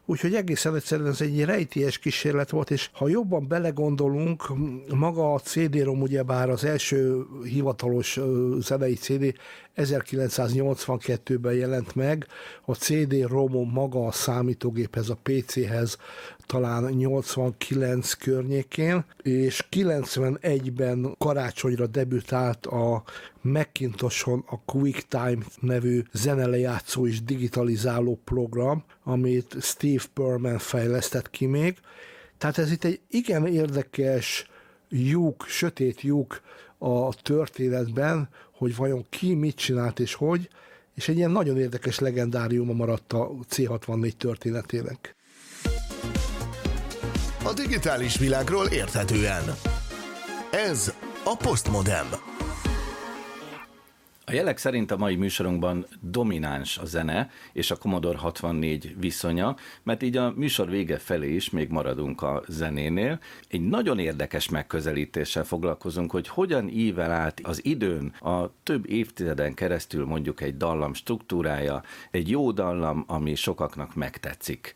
Úgyhogy egészen egyszerűen ez egy rejtélyes kísérlet volt, és ha jobban belegondolunk, maga a CD-rom ugyebár az első hivatalos zenei CD 1982-ben jelent meg, a CD-romom maga a számítógéphez, a PC-hez talán 89 környékén, és 91-ben karácsonyra debütált a Macintoshon a QuickTime nevű zenelejátszó és digitalizáló program, amit Steve Perman fejlesztett ki még. Tehát ez itt egy igen érdekes lyuk, sötét lyuk a történetben, hogy vajon ki mit csinált és hogy, és egy ilyen nagyon érdekes legendáriuma maradt a C64 történetének. A digitális világról érthetően. Ez a Postmodem. A jelek szerint a mai műsorunkban domináns a zene és a Commodore 64 viszonya, mert így a műsor vége felé is még maradunk a zenénél. Egy nagyon érdekes megközelítéssel foglalkozunk, hogy hogyan ível át az időn a több évtizeden keresztül mondjuk egy dallam struktúrája, egy jó dallam, ami sokaknak megtetszik.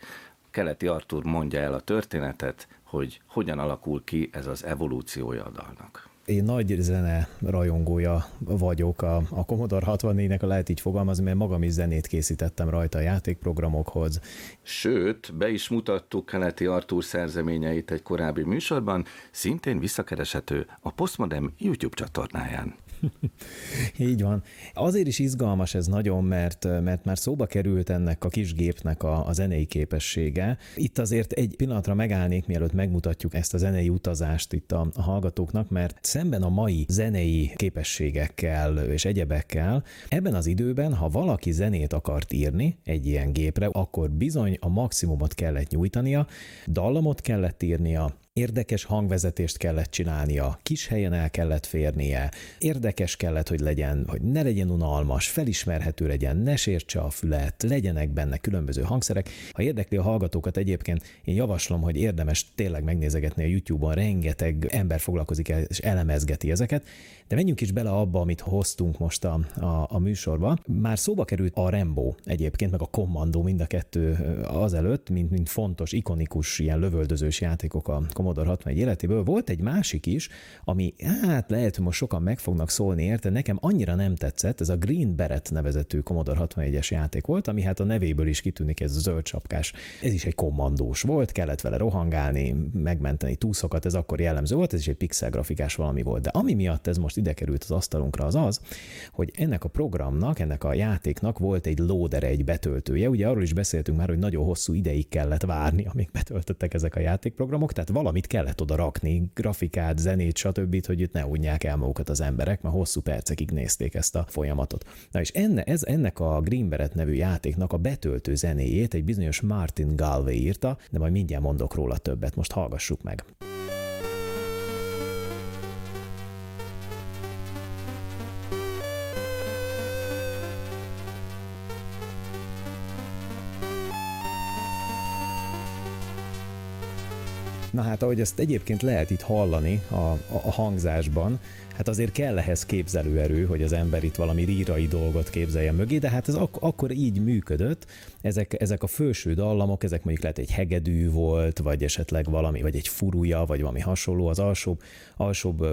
Keleti Artur mondja el a történetet, hogy hogyan alakul ki ez az evolúciója a dalnak én nagy zene rajongója vagyok a, a Commodore 64-nek, a lehet így fogalmazni, mert magam is zenét készítettem rajta a játékprogramokhoz. Sőt, be is mutattuk Keleti Artúr szerzeményeit egy korábbi műsorban, szintén visszakereshető a Postmodem YouTube csatornáján. Így van. Azért is izgalmas ez nagyon, mert, mert már szóba került ennek a kis gépnek a, a zenei képessége. Itt azért egy pillanatra megállnék, mielőtt megmutatjuk ezt a zenei utazást itt a, a hallgatóknak, mert szemben a mai zenei képességekkel és egyebekkel, ebben az időben, ha valaki zenét akart írni egy ilyen gépre, akkor bizony a maximumot kellett nyújtania, dallamot kellett írnia, érdekes hangvezetést kellett csinálnia, kis helyen el kellett férnie, érdekes kellett, hogy legyen, hogy ne legyen unalmas, felismerhető legyen, ne sértse a fület, legyenek benne különböző hangszerek. Ha érdekli a hallgatókat egyébként, én javaslom, hogy érdemes tényleg megnézegetni a YouTube-on, rengeteg ember foglalkozik és elemezgeti ezeket, de menjünk is bele abba, amit hoztunk most a, a, a műsorba. Már szóba került a Rembo egyébként, meg a Commando mind a kettő azelőtt, mint, mint fontos, ikonikus ilyen lövöldözős játékok a Commodore 61 életéből. Volt egy másik is, ami hát lehet, hogy most sokan meg fognak szólni érte, nekem annyira nem tetszett, ez a Green Beret nevezetű Commodore 61-es játék volt, ami hát a nevéből is kitűnik, ez zöld sapkás. Ez is egy kommandós volt, kellett vele rohangálni, megmenteni túszokat, ez akkor jellemző volt, ez is egy pixel grafikás valami volt. De ami miatt ez most ide került az asztalunkra, az az, hogy ennek a programnak, ennek a játéknak volt egy loader, egy betöltője. Ugye arról is beszéltünk már, hogy nagyon hosszú ideig kellett várni, amíg betöltöttek ezek a játékprogramok, tehát valamit kellett oda rakni, grafikát, zenét, stb., hogy itt ne unják el magukat az emberek, mert hosszú percekig nézték ezt a folyamatot. Na és enne, ez, ennek a Green Beret nevű játéknak a betöltő zenéjét egy bizonyos Martin Galway írta, de majd mindjárt mondok róla többet, most hallgassuk meg. Na hát, ahogy ezt egyébként lehet itt hallani a, a, a hangzásban, hát azért kell ehhez képzelőerő, hogy az ember itt valami rírai dolgot képzelje mögé, de hát ez ak- akkor így működött. Ezek, ezek a felső dallamok, ezek mondjuk lehet egy hegedű volt, vagy esetleg valami, vagy egy furúja, vagy valami hasonló, az alsóbb, alsóbb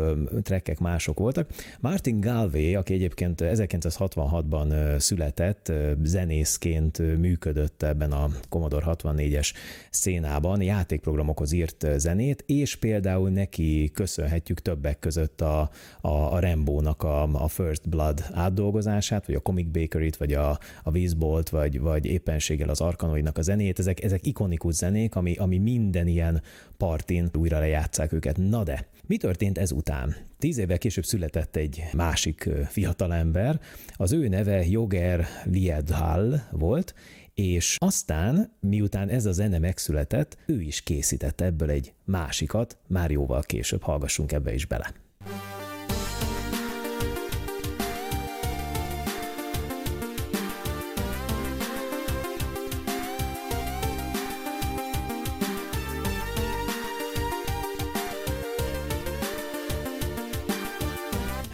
trekkek mások voltak. Martin Galway, aki egyébként 1966-ban született, zenészként működött ebben a Commodore 64-es szénában, játékprogramokhoz írt zenét, és például neki köszönhetjük többek között a, a, a Rambónak a, a First Blood átdolgozását, vagy a Comic Bakery-t, vagy a, a Vízbolt, vagy, vagy éppenséggel az Arkanoidnak a zenét, ezek, ezek ikonikus zenék, ami, ami minden ilyen partin újra lejátszák őket. Na de, mi történt ezután? Tíz évvel később született egy másik fiatalember, az ő neve Joger Liedhall volt, és aztán, miután ez a zene megszületett, ő is készített ebből egy másikat, már jóval később hallgassunk ebbe is bele.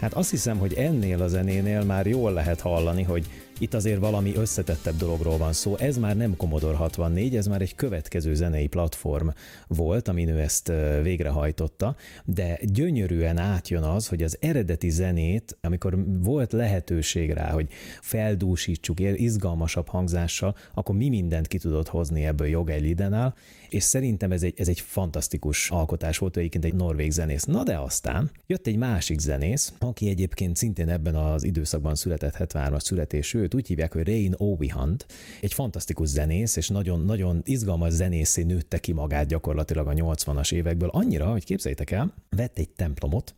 Hát azt hiszem, hogy ennél a zenénél már jól lehet hallani, hogy itt azért valami összetettebb dologról van szó. Ez már nem Commodore 64, ez már egy következő zenei platform volt, amin ő ezt végrehajtotta, de gyönyörűen átjön az, hogy az eredeti zenét, amikor volt lehetőség rá, hogy feldúsítsuk izgalmasabb hangzással, akkor mi mindent ki tudott hozni ebből Jogei Lidenál, és szerintem ez egy, ez egy fantasztikus alkotás volt, egyébként egy norvég zenész. Na de aztán jött egy másik zenész, aki egyébként szintén ebben az időszakban született 73-as születésű, őt úgy hívják, hogy Rain Ovihunt, egy fantasztikus zenész, és nagyon-nagyon izgalmas zenészé nőtte ki magát gyakorlatilag a 80-as évekből, annyira, hogy képzeljétek el, vett egy templomot,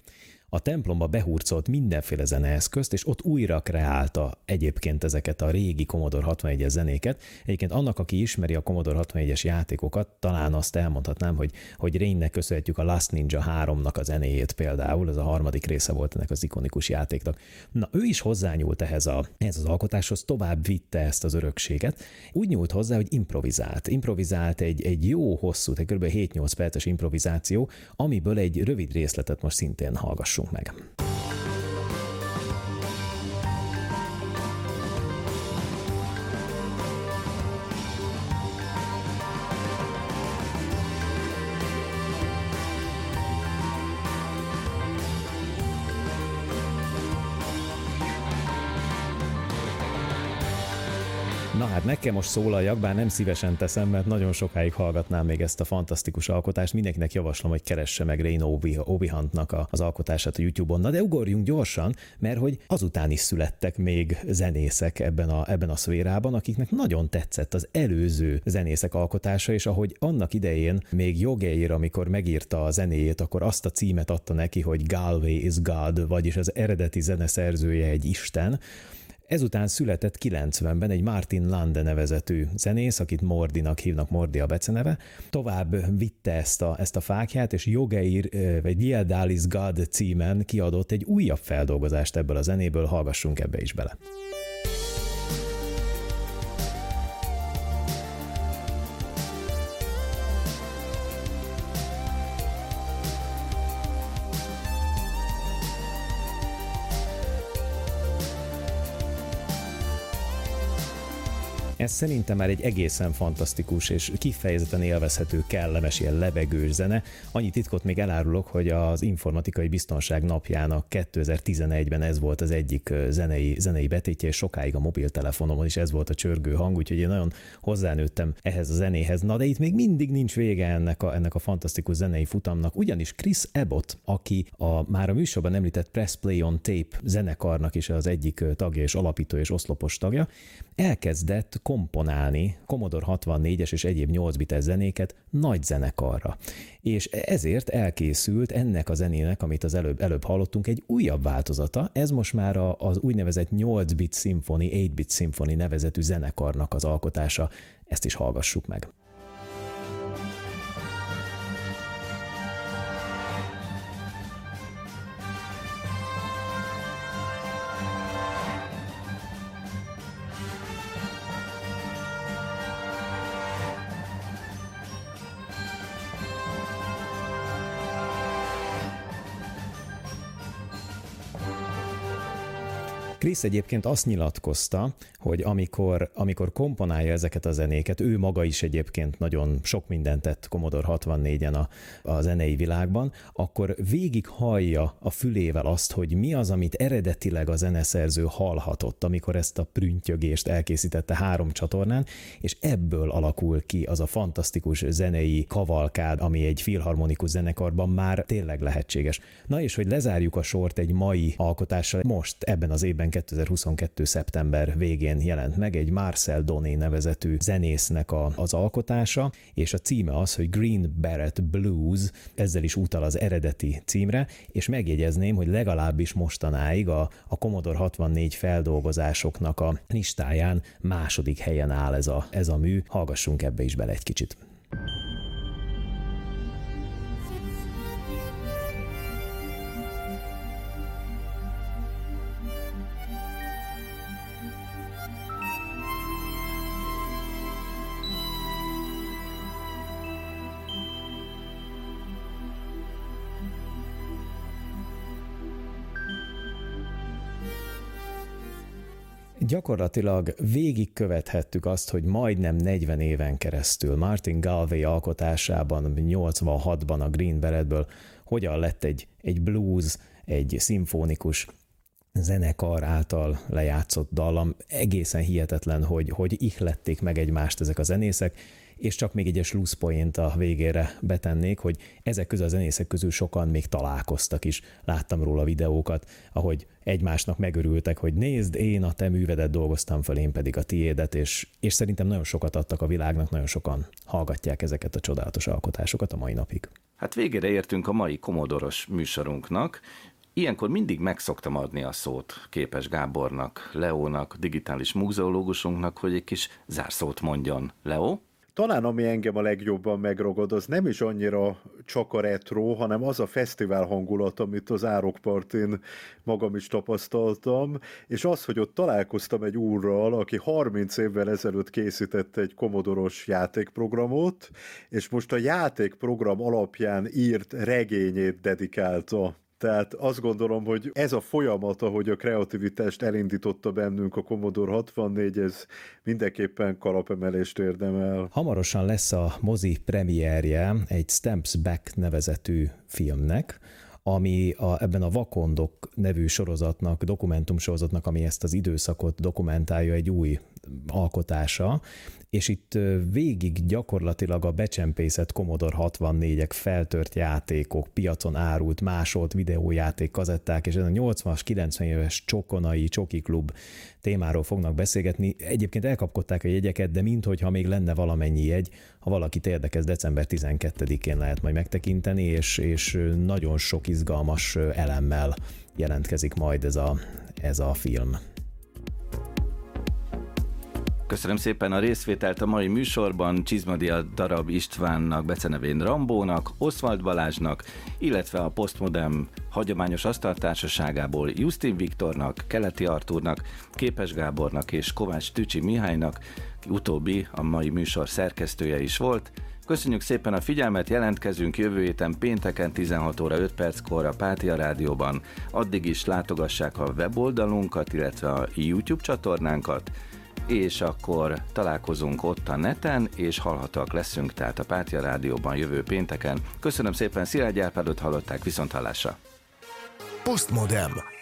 a templomba behurcolt mindenféle zeneeszközt, és ott újra kreálta egyébként ezeket a régi Commodore 61-es zenéket. Egyébként annak, aki ismeri a Commodore 61-es játékokat, talán azt elmondhatnám, hogy, hogy Rainnek köszönhetjük a Last Ninja 3-nak a zenéjét például, ez a harmadik része volt ennek az ikonikus játéknak. Na, ő is hozzányúlt ehhez, a, ehhez az alkotáshoz, tovább vitte ezt az örökséget. Úgy nyúlt hozzá, hogy improvizált. Improvizált egy, egy jó hosszú, tehát kb. 7-8 perces improvizáció, amiből egy rövid részletet most szintén hallgassunk hallgassunk hát nekem most szólaljak, bár nem szívesen teszem, mert nagyon sokáig hallgatnám még ezt a fantasztikus alkotást. Mindenkinek javaslom, hogy keresse meg Rain Obi Huntnak az alkotását a YouTube-on. Na de ugorjunk gyorsan, mert hogy azután is születtek még zenészek ebben a, ebben a szférában, akiknek nagyon tetszett az előző zenészek alkotása, és ahogy annak idején még Jogeir, amikor megírta a zenéjét, akkor azt a címet adta neki, hogy Galway is God, vagyis az eredeti zeneszerzője egy isten, Ezután született 90-ben egy Martin Lande nevezetű zenész, akit Mordinak hívnak, Mordi a beceneve, tovább vitte ezt a, ezt a fákját, és Jogeir, vagy Diedalis God címen kiadott egy újabb feldolgozást ebből a zenéből, hallgassunk ebbe is bele. Ez szerintem már egy egészen fantasztikus és kifejezetten élvezhető, kellemes, ilyen levegős zene. Annyi titkot még elárulok, hogy az informatikai biztonság napjának 2011-ben ez volt az egyik zenei, zenei betétje, és sokáig a mobiltelefonomon is ez volt a csörgő hang, úgyhogy én nagyon hozzánőttem ehhez a zenéhez. Na de itt még mindig nincs vége ennek a, ennek a fantasztikus zenei futamnak, ugyanis Chris Abbott, aki a már a műsorban említett Press Play on Tape zenekarnak is az egyik tagja és alapító és oszlopos tagja, elkezdett komponálni Commodore 64-es és egyéb 8 bites zenéket nagy zenekarra. És ezért elkészült ennek a zenének, amit az előbb, előbb hallottunk, egy újabb változata. Ez most már az úgynevezett 8-bit Symphony, 8-bit Symphony nevezetű zenekarnak az alkotása. Ezt is hallgassuk meg. Krisz egyébként azt nyilatkozta, hogy amikor, amikor komponálja ezeket a zenéket, ő maga is egyébként nagyon sok mindent tett Commodore 64-en a, a zenei világban, akkor végig hallja a fülével azt, hogy mi az, amit eredetileg a zeneszerző hallhatott, amikor ezt a prüntjögést elkészítette három csatornán, és ebből alakul ki az a fantasztikus zenei kavalkád, ami egy filharmonikus zenekarban már tényleg lehetséges. Na és hogy lezárjuk a sort egy mai alkotással, most ebben az évben 2022. szeptember végén jelent meg egy Marcel Doné nevezetű zenésznek a, az alkotása, és a címe az, hogy Green Beret Blues, ezzel is utal az eredeti címre, és megjegyezném, hogy legalábbis mostanáig a, a Commodore 64 feldolgozásoknak a listáján második helyen áll ez a, ez a mű. Hallgassunk ebbe is bele egy kicsit. Gyakorlatilag végigkövethettük azt, hogy majdnem 40 éven keresztül Martin Galway alkotásában, 86-ban a Green Beretből hogyan lett egy, egy blues, egy szimfonikus zenekar által lejátszott dallam. Egészen hihetetlen, hogy, hogy ihlették meg egymást ezek a zenészek, és csak még egy slusszpoint a végére betennék, hogy ezek közül a zenészek közül sokan még találkoztak is. Láttam róla videókat, ahogy egymásnak megörültek, hogy nézd, én a te művedet dolgoztam fel, én pedig a tiédet, és, és szerintem nagyon sokat adtak a világnak, nagyon sokan hallgatják ezeket a csodálatos alkotásokat a mai napig. Hát végére értünk a mai komodoros műsorunknak. Ilyenkor mindig megszoktam adni a szót Képes Gábornak, Leónak, digitális múzeológusunknak, hogy egy kis zárszót mondjon. Leo? Talán ami engem a legjobban megragad, az nem is annyira csak a retro, hanem az a fesztivál hangulat, amit az Árokpartin magam is tapasztaltam, és az, hogy ott találkoztam egy úrral, aki 30 évvel ezelőtt készítette egy komodoros játékprogramot, és most a játékprogram alapján írt regényét dedikálta tehát azt gondolom, hogy ez a folyamat, ahogy a kreativitást elindította bennünk a Commodore 64, ez mindenképpen kalapemelést érdemel. Hamarosan lesz a mozi premierje egy Stamps Back nevezetű filmnek, ami a, ebben a Vakondok nevű sorozatnak, dokumentumsorozatnak, ami ezt az időszakot dokumentálja egy új alkotása, és itt végig gyakorlatilag a becsempészet Commodore 64-ek feltört játékok, piacon árult, másolt videójáték kazetták, és ez a 80-as, 90 éves csokonai, csoki klub témáról fognak beszélgetni. Egyébként elkapkodták a jegyeket, de minthogyha még lenne valamennyi jegy, ha valakit érdekez, december 12-én lehet majd megtekinteni, és, és nagyon sok izgalmas elemmel jelentkezik majd ez a, ez a film. Köszönöm szépen a részvételt a mai műsorban Csizmadia darab Istvánnak, becenevén Rambónak, Oswald Balázsnak, illetve a Postmodern hagyományos asztaltársaságából Justin Viktornak, Keleti Artúrnak, Képes Gábornak és Kovács Tücsi Mihálynak, utóbbi a mai műsor szerkesztője is volt. Köszönjük szépen a figyelmet, jelentkezünk jövő héten pénteken 16 óra 5 perckor a Pátia Rádióban. Addig is látogassák a weboldalunkat, illetve a YouTube csatornánkat, és akkor találkozunk ott a neten, és hallhatóak leszünk, tehát a Pártia Rádióban jövő pénteken. Köszönöm szépen, Szilágy Árpádot hallották, viszont hallásra. Postmodem.